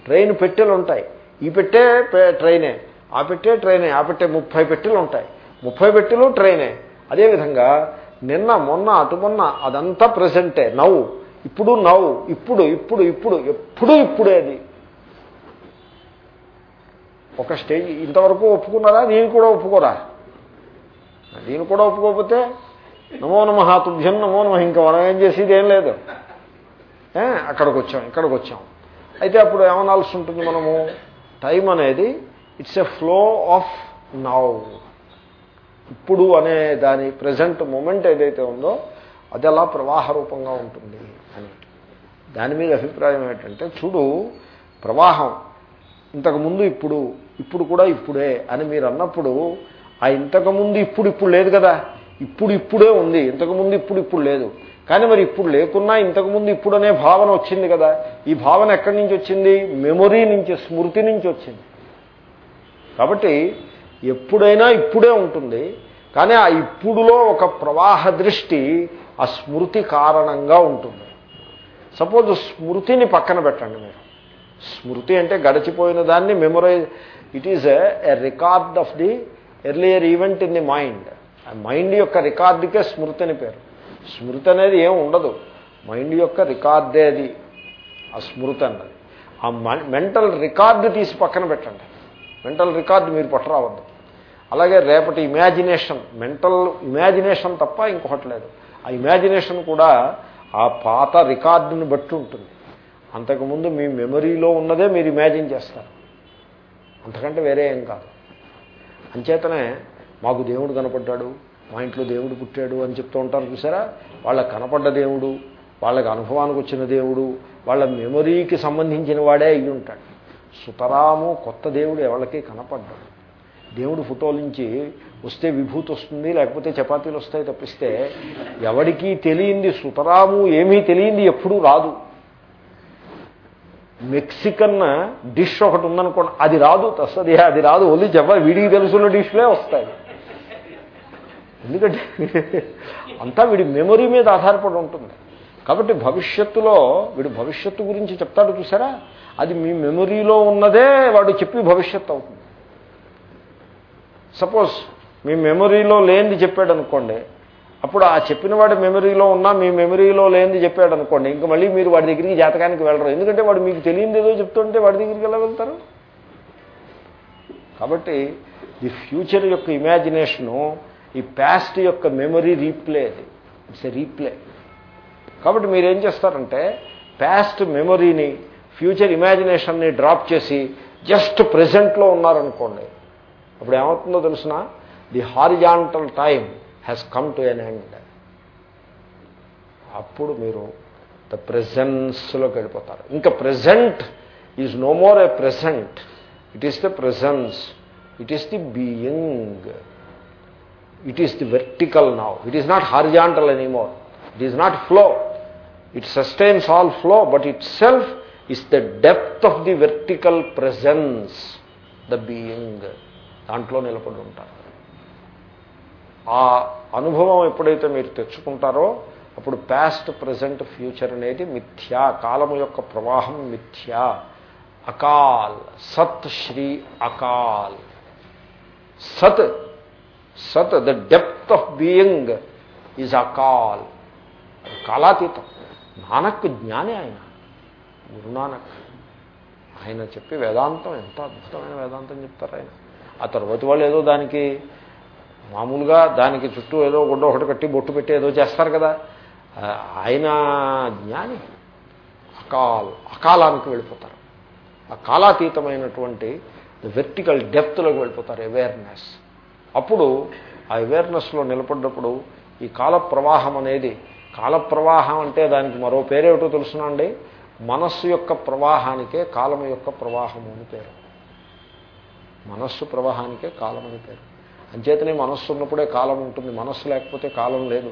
train పెట్టెలు ఉంటాయి ఈ పెట్టే ట్రైనే ఆ పెట్టే ట్రైనే ఆ పెట్టే ముప్పై పెట్టెలు ఉంటాయి ముప్పై పెట్టెలు ట్రైనే అదేవిధంగా నిన్న మొన్న అటు మొన్న అదంతా ప్రజెంటే నవ్వు ఇప్పుడు నవ్వు ఇప్పుడు ఇప్పుడు ఇప్పుడు. ఎప్పుడు ఇప్పుడే అది. ఒక స్టేజ్ ఇంతవరకు ఒప్పుకున్నారా? దీన్ని కూడా ఒప్పుకోరా? దీన్ని కూడా ఒప్పుకోకపోతే నమో నమ తుభ్యం నమో నమ. ఇంకా మనం ఏం చేసేది ఏం లేదు. అక్కడికి వచ్చాం ఇక్కడికి వచ్చాం అయితే అప్పుడు ఏమనాల్సి ఉంటుంది మనము? టైం అనేది it's a flow of now ఇప్పుడు అనే దాని ప్రజెంట్ మూమెంట్ ఏదైతే ఉందో అది అలా ప్రవాహ రూపంగా ఉంటుంది అని. దాని మీద అభిప్రాయం ఏంటంటే చూడు ప్రవాహం ఇంతకుముందు ఇప్పుడు ఇప్పుడు కూడా ఇప్పుడే అని మీరు అన్నప్పుడు ఆ ఇంతకుముందు ఇప్పుడు ఇప్పుడు లేదు కదా. ఇప్పుడు ఇప్పుడే ఉంది. ఇంతకుముందు ఇప్పుడు ఇప్పుడు లేదు. కానీ మరి ఇప్పుడు లేకున్నా ఇంతకుముందు ఇప్పుడు అనే భావన వచ్చింది కదా. ఈ భావన ఎక్కడి నుంచి వచ్చింది? మెమొరీ నుంచి స్మృతి నుంచి వచ్చింది. కాబట్టి ఎప్పుడైనా ఇప్పుడే ఉంటుంది. కానీ ఆ ఇప్పుడులో ఒక ప్రవాహ దృష్టి ఆ స్మృతి కారణంగా ఉంటుంది. సపోజ్ స్మృతిని పక్కన పెట్టండి మీరు. స్మృతి అంటే గడిచిపోయిన దాన్ని memorize it is a record of the earlier event in the mind ఆ మైండ్ యొక్క రికార్డుకే స్మృతి అని పేరు. స్మృతి అనేది ఏం ఉండదు. మైండ్ యొక్క రికార్డే అది ఆ స్మృతి అన్నది. ఆ మెంటల్ రికార్డు తీసి పక్కన పెట్టండి. మెంటల్ రికార్డు మీరు పట్టరావద్దు అలాగే రేపటి ఇమాజినేషన్ మెంటల్ ఇమాజినేషన్ తప్ప ఇంకొకటి లేదు. ఆ ఇమాజినేషన్ కూడా ఆ పాత రికార్డుని బట్టి ఉంటుంది. అంతకుముందు మీ మెమరీలో ఉన్నదే మీరు ఇమాజిన్ చేస్తారు. అంతకంటే వేరే ఏం కాదు. అంచేతనే మాకు దేవుడు కనపడ్డాడు. మా ఇంట్లో దేవుడు పుట్టాడు అని చెప్తూ ఉంటారు చూసారా? వాళ్ళకి కనపడ్డ దేవుడు వాళ్ళకి అనుభవానికి వచ్చిన దేవుడు వాళ్ళ మెమరీకి సంబంధించిన వాడే అయ్యి ఉంటాడు. సుతరాము కొత్త దేవుడు ఎవరికి కనపడ్డాడు. దేవుడు ఫోటోల నుంచి వస్తే విభూతి వస్తుంది లేకపోతే చపాతీలు వస్తాయి తప్పిస్తే ఎవడికి తెలియంది సుతరాము ఏమీ తెలియంది ఎప్పుడూ రాదు. మెక్సికన్ డిష్ ఒకటి ఉందనుకోండి అది రాదు తస్తది అది రాదు ఓన్లీ చెప్ప వీడికి తెలుసున్న డిష్లే వస్తాయి. ఎందుకంటే అంతా వీడి మెమొరీ మీద ఆధారపడి ఉంటుంది. కాబట్టి భవిష్యత్తులో వీడు భవిష్యత్తు గురించి చెప్తాడు చూసారా? అది మీ మెమొరీలో ఉన్నదే వాడు చెప్పి భవిష్యత్తు అవుతుంది. సపోజ్ మీ మెమొరీలో లేనిది చెప్పాడు అనుకోండి అప్పుడు ఆ చెప్పిన వాడి మెమరీలో ఉన్నా మీ మెమరీలో లేనిది చెప్పాడు అనుకోండి ఇంకా మళ్ళీ మీరు వాడి దగ్గరికి జాతకానికి వెళ్ళరు. ఎందుకంటే వాడు మీకు తెలియదు ఏదో చెప్తుంటే వాడి దగ్గరికి ఎలా వెళ్తారు? కాబట్టి ది ఫ్యూచర్ యొక్క ఇమాజినేషను ఈ ప్యాస్ట్ యొక్క మెమరీ రీప్లే అది. ఇట్స్ ఎ రీప్లే కాబట్టి మీరేం చేస్తారంటే ప్యాస్ట్ మెమరీని ఫ్యూచర్ ఇమాజినేషన్ని డ్రాప్ చేసి జస్ట్ ప్రజెంట్లో ఉన్నారనుకోండి. అప్పుడు ఏమవుతుందో తెలిసిన? The horizontal time has come to an end అప్పుడు మీరు ద ప్రెజెన్స్లోకి వెళ్ళిపోతారు. ఇంకా present is no more a present it is the presence it is the being it is the vertical now it is not horizontal anymore it is not flow it sustains all flow but itself is the depth of the vertical presence the being దాంట్లో నిలబడి ఉంటారు. ఆ అనుభవం ఎప్పుడైతే మీరు తెచ్చుకుంటారో అప్పుడు past present future అనేది మిథ్యా కాలము యొక్క ప్రవాహం మిథ్యా. అకాల్ సత్ శ్రీ అకాల్. సత్ సత్ the depth of being is Akal. కాలాతీతం. Nanak జ్ఞానే ఆయన. గురునానక్ ఆయన చెప్పి వేదాంతం ఎంత అద్భుతమైన వేదాంతం చెప్తారు ఆయన. ఆ తర్వాత వాళ్ళు ఏదో దానికి మామూలుగా దానికి చుట్టూ ఏదో గుడ్డ ఒకటి కట్టి బొట్టు పెట్టి ఏదో చేస్తారు కదా. ఆయన జ్ఞాని. అకాల్. అకాలానికి వెళ్ళిపోతారు. ఆ కాలాతీతమైనటువంటి వెర్టికల్ డెప్త్లోకి వెళ్ళిపోతారు. అవేర్నెస్ అప్పుడు ఆ అవేర్నెస్లో నిలబడ్డప్పుడు ఈ కాల ప్రవాహం అనేది కాల ప్రవాహం అంటే దానికి మరో పేరేమిటో తెలుసునండి మనస్సు యొక్క ప్రవాహానికే కాలం యొక్క ప్రవాహము అని పేరు. మనస్సు ప్రవాహానికే కాలం అని పేరు. అంచేతనే మనస్సు ఉన్నప్పుడే కాలం ఉంటుంది మనస్సు లేకపోతే కాలం లేదు.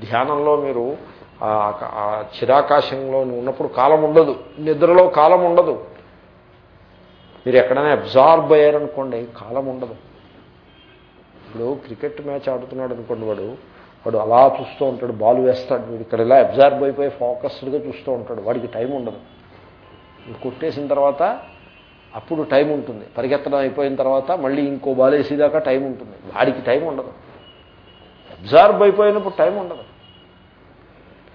ధ్యానంలో మీరు చిరాకాశంలో ఉన్నప్పుడు కాలం ఉండదు నిద్రలో కాలం ఉండదు. మీరు ఎక్కడైనా అబ్జార్బ్ అయ్యారనుకోండి కాలం ఉండదు. ఇప్పుడు క్రికెట్ మ్యాచ్ ఆడుతున్నాడు అనుకోండి వాడు వాడు అలా చూస్తూ ఉంటాడు బాల్ వేస్తాడు వీడు ఇక్కడ ఇలా అబ్జర్వ్ అయిపోయి ఫోకస్డ్గా చూస్తూ ఉంటాడు వాడికి టైం ఉండదు. కొట్టేసిన తర్వాత అప్పుడు టైం ఉంటుంది. పరిగెత్తడం అయిపోయిన తర్వాత మళ్ళీ ఇంకో బాల్ వేసేదాకా టైం ఉంటుంది. వాడికి టైం ఉండదు. అబ్జార్బ్ అయిపోయినప్పుడు టైం ఉండదు.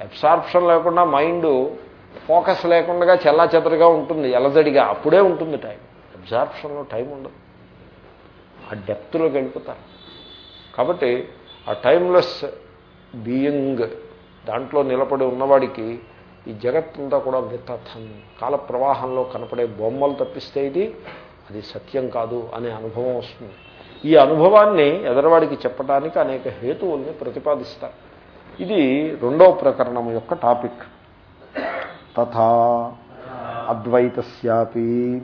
అబ్సార్ప్షన్ లేకుండా మైండ్ ఫోకస్ లేకుండా చెల్లా చెదరగా ఉంటుంది ఎలజడిగా అప్పుడే ఉంటుంది టైం. అబ్జార్ప్షన్లో టైం ఉండదు. ఆ డెప్త్లోకి వెళ్ళిపోతారు. కాబట్టి ఆ టైమ్లెస్ బీయింగ్ దాంట్లో నిలబడి ఉన్నవాడికి ఈ జగత్తంతా కూడా వితథం కాల ప్రవాహంలో కనపడే బొమ్మలు తప్పిస్తే ఇది అది సత్యం కాదు అనే అనుభవం వస్తుంది. ఈ అనుభవాన్ని ఎదరవాడికి చెప్పడానికి అనేక హేతువుల్ని ప్రతిపాదిస్తారు. ఇది రెండవ ప్రకరణం యొక్క టాపిక్. తథా అద్వైతస్యాపి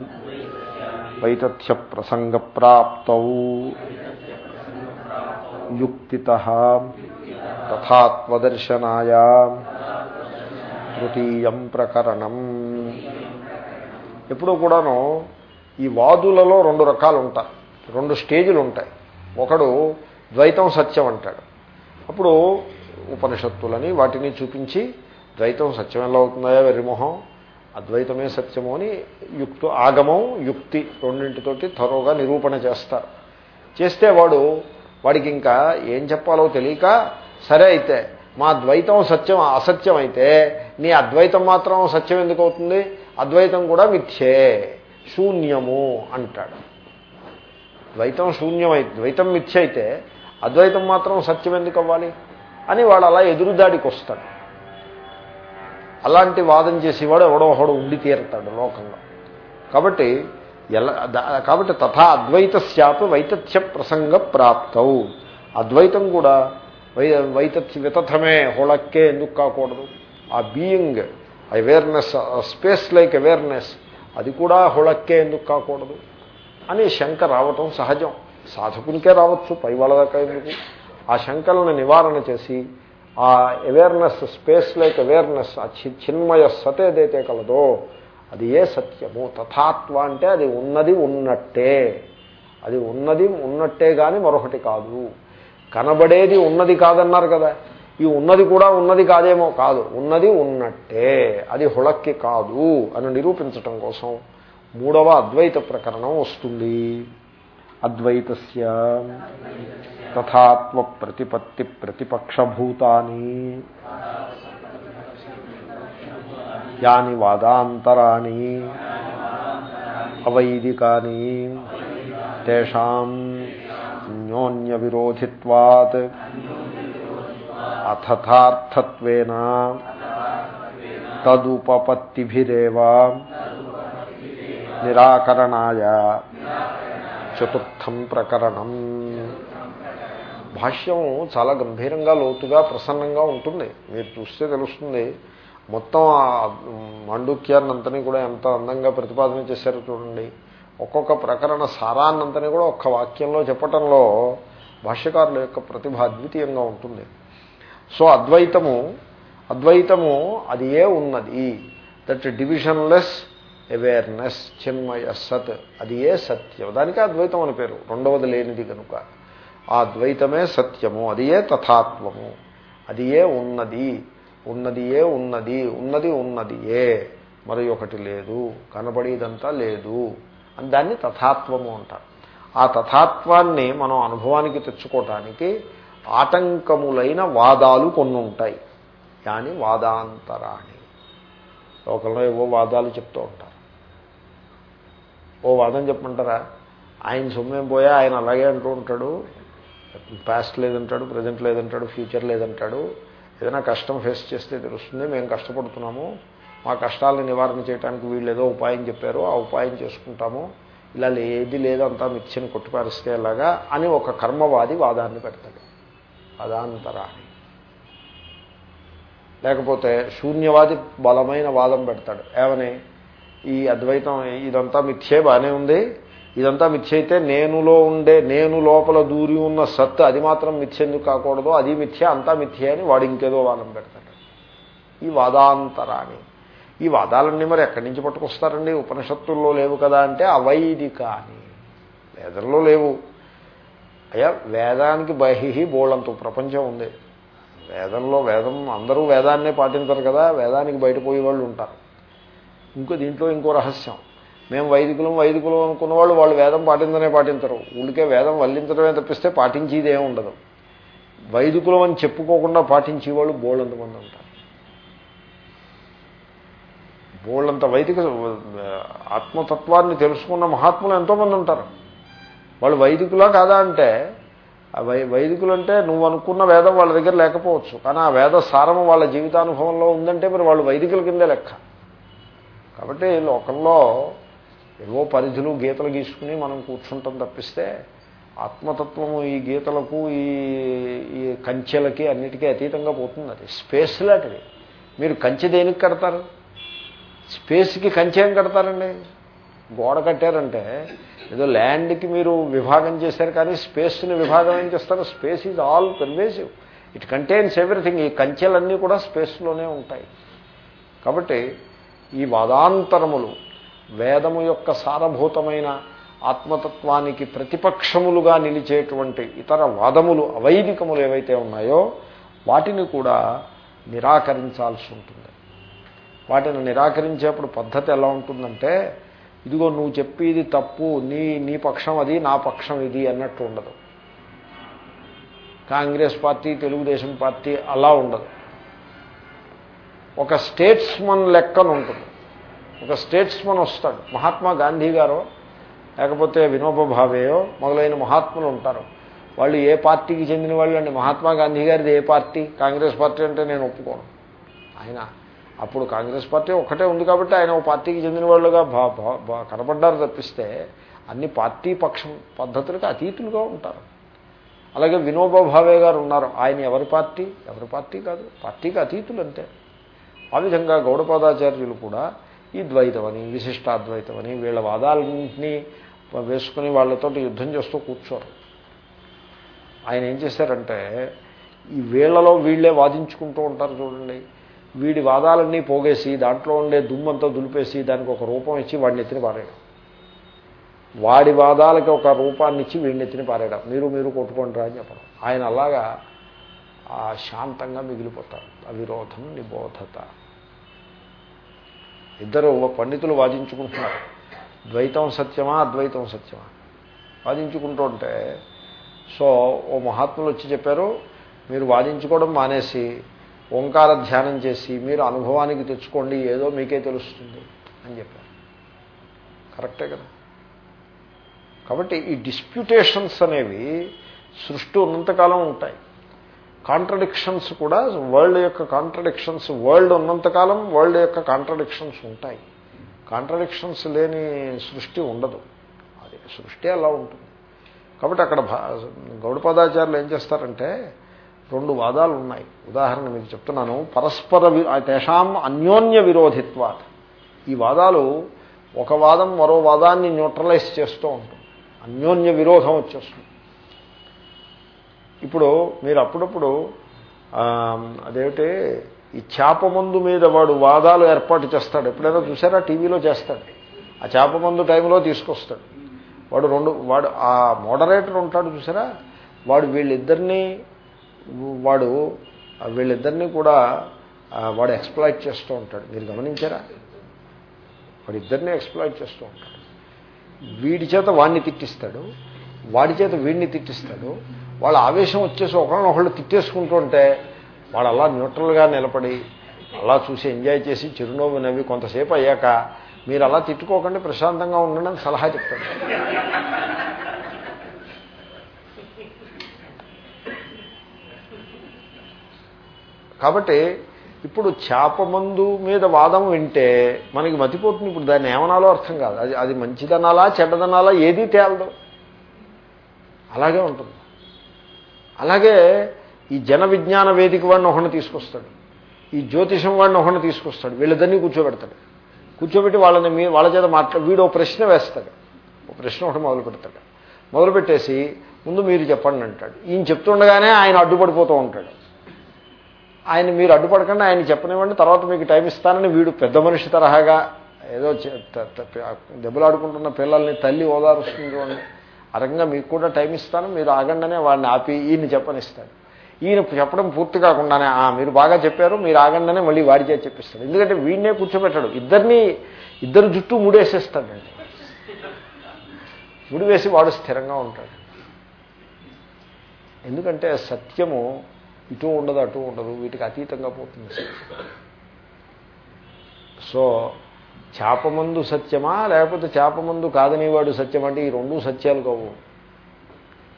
వైతథ్య ప్రసంగ ప్రాప్తౌ యుక్తి తథాత్మదర్శనాయ తృతీయం ప్రకరణం. ఎప్పుడు కూడాను ఈ వాదులలో రెండు రకాలు ఉంటాయి రెండు స్టేజులు ఉంటాయి ఒకడు ద్వైతం సత్యం అంటాడు. అప్పుడు ఉపనిషత్తులని వాటిని చూపించి ద్వైతం సత్యం ఎలా అవుతుందా వెర్రిమొహం అద్వైతమే సత్యము అని యుక్తు ఆగమం యుక్తి రెండింటితోటి త్వరగా నిరూపణ చేస్తారు. చేస్తే వాడు వాడికి ఇంకా ఏం చెప్పాలో తెలియక సరే అయితే మా ద్వైతం సత్యం అసత్యం అయితే నీ అద్వైతం మాత్రం సత్యం ఎందుకు అవుతుంది? అద్వైతం కూడా మిథ్యే శూన్యము అంటాడు. ద్వైతం శూన్యమై ద్వైతం మిథ్య అయితే అద్వైతం మాత్రం సత్యం ఎందుకు అవ్వాలి? అని వాడు అలా ఎదురుదాడికి వస్తాడు. అలాంటి వాదం చేసేవాడు ఎవడో ఒకడు ఉండి తీరుతాడు లోకంలో. కాబట్టి ఎలా కాబట్టి తథా అద్వైత శాప వైతథ్య ప్రసంగ ప్రాప్తవు అద్వైతం కూడా వై వైతథ్య వితథమే హోళక్కే ఎందుకు కాకూడదు? ఆ being awareness space like awareness అది కూడా హుళక్కే ఎందుకు కాకూడదు? అని శంక రావటం సహజం. సాధకునికే రావచ్చు పై వాళ్ళ దాకా ఎందుకు? ఆ శంకలను నివారణ చేసి ఆ అవేర్నెస్ స్పేస్ లైక్ అవేర్నెస్ ఆ చిన్మయ సత ఏదైతే కలదో అది ఏ సత్యము? తథాత్వ అంటే అది ఉన్నది ఉన్నట్టే. అది ఉన్నది ఉన్నట్టే కానీ మరొకటి కాదు. కనబడేది ఉన్నది కాదన్నారు కదా. ఈ ఉన్నది కూడా ఉన్నది కాదేమో? కాదు. ఉన్నది ఉన్నట్టే. అది హుళక్కి కాదు అని నిరూపించటం కోసం మూడవ అద్వైత ప్రకరణం వస్తుంది. అద్వైతస్య తథాత్వ ప్రతిపత్తి ప్రతిపక్షభూతాని. యాని వాదాంతరాణి అవైదికాని తేషాం న్యోన్య విరోధిత్వాత్ అథథార్థత్వేన తదుపపత్తిభిరేవ నిరాకరణాయ చతుర్థం ప్రకరణం భాష్యం చాలా గంభీరంగా లోతుగా ప్రసన్నంగా ఉంటుంది. మీరు చూస్తే తెలుస్తుంది మొత్తం మాండుక్యాన్నంతని కూడా ఎంత అందంగా ప్రతిపాదన చేశారో చూడండి. ఒక్కొక్క ప్రకరణ సారాన్నంతని కూడా ఒక్క వాక్యంలో చెప్పటంలో భాష్యకారుల యొక్క ప్రతిభ అద్వితీయంగా ఉంటుంది. సో అద్వైతము అద్వైతము అది ఏ ఉన్నది? దట్ డివిజన్లెస్ అవేర్నెస్ చిన్మయ సత్ అది ఏ సత్యం? దానికే అద్వైతం అని పేరు. రెండవది లేనిది కనుక. ఆ అద్వైతమే సత్యము అది ఏ తథాత్వము? అది ఏ ఉన్నది? ఉన్నది ఏ ఉన్నది ఉన్నది ఉన్నది ఏ మరి ఒకటి లేదు కనబడేదంతా లేదు. అని దాన్ని తథాత్వము అంటారు. ఆ తథాత్వాన్ని మనం అనుభవానికి తెచ్చుకోవటానికి ఆటంకములైన వాదాలు కొన్ని ఉంటాయి. కానీ వాదాంతరాణి. లోకంలో ఏవో వాదాలు చెప్తూ ఉంటారు. ఓ వాదం చెప్పమంటారా? ఆయన సొమ్మేం పోయా ఆయన అలాగే అంటూ ఉంటాడు. పాస్ట్ లేదంటాడు ప్రజెంట్ లేదంటాడు ఫ్యూచర్ లేదంటాడు. ఏదైనా కష్టం ఫేస్ చేస్తే తెలుస్తుంది మేము కష్టపడుతున్నాము మా కష్టాలను నివారణ చేయడానికి వీళ్ళు ఏదో ఉపాయం చెప్పారు ఆ ఉపాయం చేసుకుంటాము. ఇలా ఏది లేదంతా మిథ్యని కొట్టుపారిస్తే ఎలాగా అని ఒక కర్మవాది వాదాన్ని పెడతాడు. వాదాంతరా లేకపోతే శూన్యవాది బలమైన వాదం పెడతాడు. ఏమని? ఈ అద్వైతం ఇదంతా మిథ్యే బాగానే ఉంది. ఇదంతా మిథ్య అయితే నేనులో ఉండే నేను లోపల దూరి ఉన్న సత్తు అది మాత్రం మిథ్యందుకు కాకూడదు అది మిథ్య అంతా మిథ్య అని వాడు ఇంకేదో వాదం పెడతాడు. ఈ వాదాంతరాన్ని. ఈ వాదాలన్నీ మరి ఎక్కడి నుంచి పట్టుకొస్తారండి? ఉపనిషత్తుల్లో లేవు కదా అంటే అవైదిక అని వేదంలో లేవు. అయ్యా వేదానికి బహిహి బోళ్ళంత ప్రపంచం ఉంది. వేదంలో వేదం అందరూ వేదాన్నే పాటించరు కదా వేదానికి బయటపోయే వాళ్ళు ఉంటారు. ఇంకో దీంట్లో ఇంకో రహస్యం. మేము వైదికులం వైదికులం అనుకున్న వాళ్ళు వాళ్ళు వేదం పాటించనే పాటించరు. ఊళ్ళకే వేదం వల్లించడమే తప్పిస్తే పాటించేదే ఉండదు. వైదికులం అని చెప్పుకోకుండా పాటించేవాళ్ళు బోళ్ళంతమంది ఉంటారు. బోళ్ళంత వైదిక ఆత్మతత్వాన్ని తెలుసుకున్న మహాత్ములు ఎంతోమంది ఉంటారు. వాళ్ళు వైదికులా కాదా అంటే వై వైదికులు అంటే నువ్వు అనుకున్న వేదం వాళ్ళ దగ్గర లేకపోవచ్చు. కానీ ఆ వేద సారము వాళ్ళ జీవితానుభవంలో ఉందంటే మరి వాళ్ళు వైదికుల కిందే లెక్క. కాబట్టి లోకంలో ఏవో పరిధులు గీతలు గీసుకుని మనం కూర్చుంటాం తప్పిస్తే ఆత్మతత్వము ఈ గీతలకు ఈ ఈ కంచెలకి అన్నిటికీ అతీతంగా పోతుంది. అది స్పేస్ లాంటిది. మీరు కంచె దేనికి కడతారు? స్పేస్కి కంచె ఏం కడతారండి? గోడ కట్టారంటే ఏదో ల్యాండ్కి మీరు విభాగం చేశారు కానీ స్పేస్ని విభాగం ఏం చేస్తారు? స్పేస్ ఈజ్ ఆల్ కన్వేసివ్ ఇట్ కంటైన్స్ ఎవ్రీథింగ్. ఈ కంచెలన్నీ కూడా స్పేస్లోనే ఉంటాయి. కాబట్టి ఈ వాదాంతరములు వేదము యొక్క సారభూతమైన ఆత్మతత్వానికి ప్రతిపక్షములుగా నిలిచేటువంటి ఇతర వాదములు అవైదికములు ఏవైతే ఉన్నాయో వాటిని కూడా నిరాకరించాల్సి ఉంటుంది. వాటిని నిరాకరించేప్పుడు పద్ధతి ఎలా ఉంటుందంటే ఇదిగో నువ్వు చెప్పేది తప్పు నీ నీ పక్షం అది నా పక్షం ఇది అన్నట్టు ఉండదు. కాంగ్రెస్ పార్టీ తెలుగుదేశం పార్టీ అలా ఉండదు. ఒక స్టేట్స్మన్ లెక్కన ఉంటుంది ఒక స్టేట్స్మన్ వస్తాడు. మహాత్మా గాంధీ గారో లేకపోతే వినోబ భావేయో మొదలైన మహాత్ములు ఉంటారు. వాళ్ళు ఏ పార్టీకి చెందిన వాళ్ళు అండి? మహాత్మా గాంధీ గారిది ఏ పార్టీ? కాంగ్రెస్ పార్టీ అంటే నేను ఒప్పుకోను. ఆయన అప్పుడు కాంగ్రెస్ పార్టీ ఒక్కటే ఉంది కాబట్టి ఆయన ఒక పార్టీకి చెందిన వాళ్ళుగా బా బా కనపడ్డారు తప్పిస్తే అన్ని పార్టీ పక్షం పద్ధతులకు అతీతులుగా ఉంటారు. అలాగే వినోబా భావే గారు ఉన్నారు. ఆయన ఎవరి పార్టీ? ఎవరి పార్టీ కాదు. పార్టీకి అతీతులు అంతే ఆ విధంగా గౌడపాదాచార్యులు కూడా ఈ ద్వైతమని విశిష్టాద్వైతమని వీళ్ళ వాదాలన్నింటినీ వేసుకుని వాళ్ళతో యుద్ధం చేస్తూ కూర్చోరు. ఆయన ఏం చేశారంటే ఈ వీళ్ళలో వీళ్ళే వాదించుకుంటూ ఉంటారు చూడండి. వీడి వాదాలన్నీ పోగేసి దాంట్లో ఉండే దుమ్మంతా దులిపేసి దానికి ఒక రూపం ఇచ్చి వాడిని ఎత్తిని పారేయడం. వాడి వాదాలకి ఒక రూపాన్ని ఇచ్చి వీడిని ఎత్తిని పారేయడం. మీరు మీరు కొట్టుకుంటారా అని చెప్పడం. ఆయన అలాగా శాంతంగా మిగిలిపోతారు. అవిరోధం నిబోధత. ఇద్దరు పండితులు వాదించుకుంటున్నారు. ద్వైతం సత్యమా అద్వైతం సత్యమా? వాదించుకుంటూ ఉంటే సో ఓ మహాత్ములు వచ్చి చెప్పారు మీరు వాదించుకోవడం మానేసి ఓంకార ధ్యానం చేసి మీరు అనుభవానికి తెచ్చుకోండి ఏదో మీకే తెలుస్తుంది అని చెప్పారు. కరెక్టే కదా? కాబట్టి ఈ డిస్ప్యూటేషన్స్ అనేవి సృష్టి ఉన్నంతకాలం ఉంటాయి. కాంట్రడిక్షన్స్ కూడా వరల్డ్ యొక్క కాంట్రడిక్షన్స్ వరల్డ్ ఉన్నంతకాలం వరల్డ్ యొక్క కాంట్రడిక్షన్స్ ఉంటాయి. కాంట్రడిక్షన్స్ లేని సృష్టి ఉండదు. అది సృష్టి అలా ఉంటుంది. కాబట్టి అక్కడ గౌడపదాచారులు ఏం చేస్తారంటే రెండు వాదాలు ఉన్నాయి. ఉదాహరణ మీకు చెప్తున్నాను. పరస్పర తేషాం అన్యోన్య విరోధిత్వాత్. ఈ వాదాలు ఒక వాదం మరో వాదాన్ని న్యూట్రలైజ్ చేస్తూ ఉంటుంది. అన్యోన్య విరోధం వచ్చేస్తుంది. ఇప్పుడు మీరు అప్పుడప్పుడు అదేమిటి ఈ చేప మందు మీద వాడు వాదాలు ఏర్పాటు చేస్తాడు. ఎప్పుడైనా చూసారా? టీవీలో చేస్తాడు. ఆ చేప మందు టైంలో తీసుకొస్తాడు. వాడు రెండు వాడు ఆ మోడరేటర్ ఉంటాడు చూసారా? వాడు వీళ్ళిద్దరినీ వాడు వీళ్ళిద్దరినీ కూడా వాడు ఎక్స్ప్లాయిట్ చేస్తూ ఉంటాడు. మీరు గమనించారా? వాడు ఇద్దరినీ ఎక్స్ప్లాయిట్ చేస్తూ ఉంటాడు. వీడి చేత వాడిని తిట్టిస్తాడు. వాడి చేత వీడిని తిట్టిస్తాడు. వాళ్ళ ఆవేశం వచ్చేసి ఒకళ్ళనొకళ్ళు తిట్టేసుకుంటూ ఉంటే వాడు అలా న్యూట్రల్గా నిలబడి అలా చూసి ఎంజాయ్ చేసి చిరునవ్వు నవ్వి కొంతసేపు అయ్యాక మీరు అలా తిట్టుకోకండి ప్రశాంతంగా ఉండండి అని సలహా చెప్తాను కాబట్టి ఇప్పుడు చేపమందు మీద వాదం వింటే మనకి మతిపోతుంది. ఇప్పుడు దాన్ని ఏమనాలో అర్థం కాదు. అది అది మంచిదనాలా చెడ్డదనాలా ఏదీ తేలదు. అలాగే ఉంటుంది. అలాగే ఈ జన విజ్ఞాన వేదిక వాడిని ఒకరిని తీసుకొస్తాడు. ఈ జ్యోతిషం వాడిని ఒకరిని తీసుకొస్తాడు. వీళ్ళిద్దరినీ కూర్చోబెడతాడు. కూర్చోబెట్టి వాళ్ళని మీ వాళ్ళ చేత మాట్లా వీడు ప్రశ్న వేస్తాడు. ఒక ప్రశ్న ఒకటి మొదలు పెడతాడు. మొదలుపెట్టేసి ముందు మీరు చెప్పండి అంటాడు. ఈయన చెప్తుండగానే ఆయన అడ్డుపడిపోతూ ఉంటాడు. ఆయన మీరు అడ్డుపడకుండా ఆయన చెప్పనివ్వండి తర్వాత మీకు టైం ఇస్తానని వీడు పెద్ద మనిషి తరహాగా ఏదో దెబ్బలాడుకుంటున్న పిల్లల్ని తల్లి ఓదారుస్తుంది అని ఆ రకంగా మీకు కూడా టైం ఇస్తాను. మీరు ఆగండనే వాడిని ఆపి ఈయన చెప్పనిస్తాడు. ఈయన చెప్పడం పూర్తి కాకుండానే మీరు బాగా చెప్పారు మీరు ఆగండనే మళ్ళీ వాడి చేసి చెప్పిస్తాడు. ఎందుకంటే వీడినే కూర్చోబెట్టాడు. ఇద్దరిని ఇద్దరు జుట్టు ముడేసేస్తాడండి ముడివేసి వాడు స్థిరంగా ఉంటాడు. ఎందుకంటే సత్యము ఇటు ఉండదు అటు ఉండదు వీటికి అతీతంగా పోతుంది. సో చేపమందు సత్యమా లేకపోతే చేపమందు కాదనేవాడు సత్యం? అంటే ఈ రెండు సత్యాలు కావు.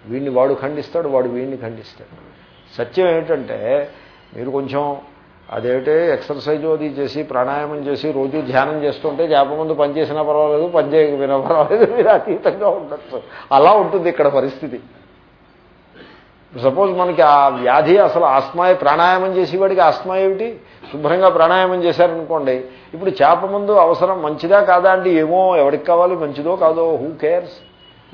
వీడిని వాడు ఖండిస్తాడు వాడు వీడిని ఖండిస్తాడు. సత్యం ఏమిటంటే మీరు కొంచెం అదేమిటే ఎక్సర్సైజ్ అది చేసి ప్రాణాయామం చేసి రోజు ధ్యానం చేస్తుంటే చేపమందు పనిచేసినా పర్వాలేదు పనిచేయకపోయినా పర్వాలేదు మీరు అతీతంగా ఉండొచ్చు. అలా ఉంటుంది ఇక్కడ పరిస్థితి. సపోజ్ మనకి ఆ వ్యాధి అసలు ఆస్మాయ ప్రాణాయామం చేసేవాడికి ఆస్మా ఏమిటి? శుభ్రంగా ప్రాణాయామం చేశారనుకోండి ఇప్పుడు చేప ముందు అవసరం మంచిదా కాదా అంటే ఏమో ఎవరికి కావాలి మంచిదో కాదో who cares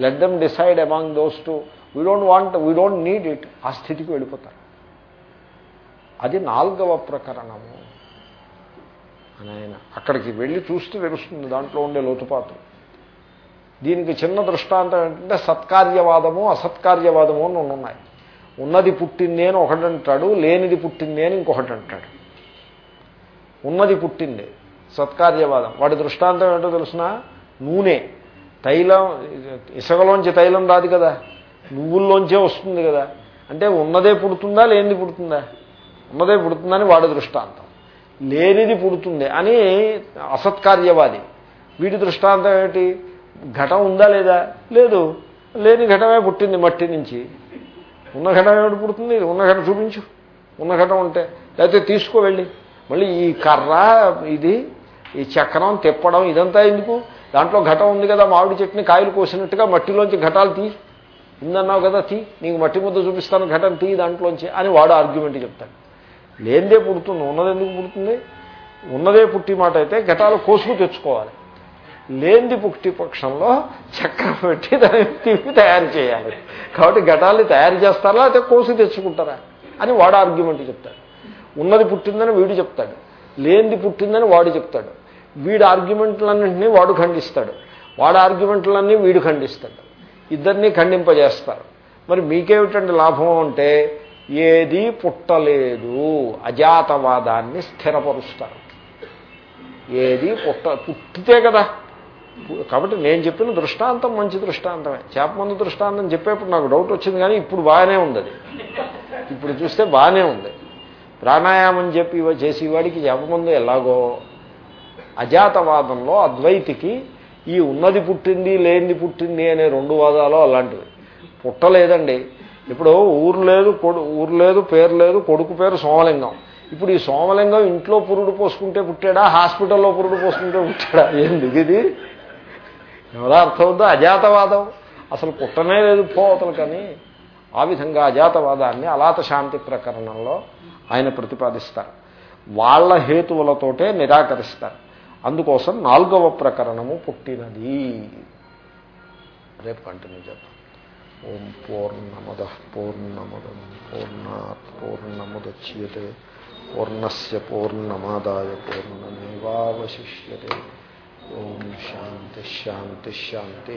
let them decide among those two we don't want we don't need it ఆ స్థితికి వెళ్ళిపోతారు. అది నాలుగవ ప్రకరణము. అని ఆయన అక్కడికి వెళ్ళి చూస్తే తెలుస్తుంది దాంట్లో ఉండే లోతుపాతం. దీనికి చిన్న దృష్టాంతం ఏంటంటే సత్కార్యవాదము అసత్కార్యవాదము అని ఉన్నాయి. ఉన్నది పుట్టింది అని ఒకటి అంటాడు లేనిది పుట్టింది అని ఇంకొకటి అంటాడు. ఉన్నది పుట్టింది. సత్కార్యవాదం. వాడి దృష్టాంతం ఏంటో తెలిసిన? నూనె. తైలం ఇసగలోంచి తైలం రాదు కదా. నువ్వుల్లోంచే వస్తుంది కదా. అంటే ఉన్నదే పుడుతుందా లేనిది పుడుతుందా? ఉన్నదే పుడుతుందని వాడి దృష్టాంతం. లేనిది పుడుతుంది అని అసత్కార్యవాది. వీటి దృష్టాంతం ఏమిటి ఘటం ఉందా లేదా? లేదు. లేని ఘటమే పుట్టింది మట్టి నుంచి. ఉన్న ఏమిటి పుడుతుంది? ఉన్న ఘటం చూపించు. ఉన్నఘటం ఉంటే లేకపోతే తీసుకో వెళ్ళి. మళ్ళీ ఈ కర్ర ఇది ఈ చక్రం తిప్పడం ఇదంతా ఎందుకు? దాంట్లో ఘటం ఉంది కదా మామిడి చెట్టుని కాయలు కోసినట్టుగా మట్టిలోంచి ఘటాలు తీ. ఉందన్నావు కదా తీ. నీకు మట్టి ముద్ద చూపిస్తాను ఘటం తీ దాంట్లోంచి అని వాడు ఆర్గ్యుమెంట్ చెప్తాడు. లేనిదే పుడుతుంది ఉన్నది ఎందుకు పుడుతుంది? ఉన్నదే పుట్టి మాట అయితే ఘటాలు కోసుకు తెచ్చుకోవాలి. లేనిది పుట్టి పక్షంలో చక్రం పెట్టి దాన్ని తిప్పి తయారు చేయాలి. కాబట్టి ఘటాల్ని తయారు చేస్తారా లేకపోతే కోసి తెచ్చుకుంటారా అని వాడు ఆర్గ్యుమెంట్ చెప్తాడు. ఉన్నది పుట్టిందని వీడు చెప్తాడు. లేనిది పుట్టిందని వాడు చెప్తాడు. వీడి ఆర్గ్యుమెంట్లన్నింటినీ వాడు ఖండిస్తాడు. వాడి ఆర్గ్యుమెంట్లన్నీ వీడు ఖండిస్తాడు. ఇద్దరినీ ఖండింపజేస్తారు. మరి మీకేమిటండి లాభం అంటే ఏది పుట్టలేదు అజాతవాదాన్ని స్థిరపరుస్తారు. ఏది పుట్ట పుట్టితే కదా కాబట్టి నేను చెప్పిన దృష్టాంతం మంచి దృష్టాంతమే. చేపమందు దృష్టాంతం చెప్పేప్పుడు నాకు డౌట్ వచ్చింది కానీ ఇప్పుడు బాగానే ఉంది అది. ఇప్పుడు చూస్తే బాగానే ఉంది. ప్రాణాయామం చెప్పి చేసేవాడికి చేపమందు ఎలాగో? అజాతవాదంలో అద్వైతికి ఈ ఉన్నది పుట్టింది లేనిది పుట్టింది అనే రెండు వాదాలు అలాంటివి. పుట్టలేదండి. ఇప్పుడు ఊరు లేదు కొడు ఊరు లేదు పేరు లేదు కొడుకు పేరు సోమలింగం. ఇప్పుడు ఈ సోమలింగం ఇంట్లో పురుడు పోసుకుంటే పుట్టాడా? హాస్పిటల్లో పురుడు పోసుకుంటే పుట్టాడా? ఏంది ఇది ఎవరా అర్థమవుద్దో అజాతవాదం. అసలు పుట్టనే లేదు పోవతలు కానీ. ఆ విధంగా అజాతవాదాన్ని అలాత శాంతి ప్రకరణంలో ఆయన ప్రతిపాదిస్తారు. వాళ్ళ హేతువులతోటే నిరాకరిస్తారు. అందుకోసం నాలుగవ ప్రకరణము పుట్టినది. రేపు కంటిన్యూ చేద్దాం. ఓం పూర్ణమద పూర్ణమదం పూర్ణాత్ పూర్ణముద్యే పూర్ణస్ పూర్ణమాదాయ పూర్ణమేవాశిష్యే ఓం శాంతి శాంతి శాంతి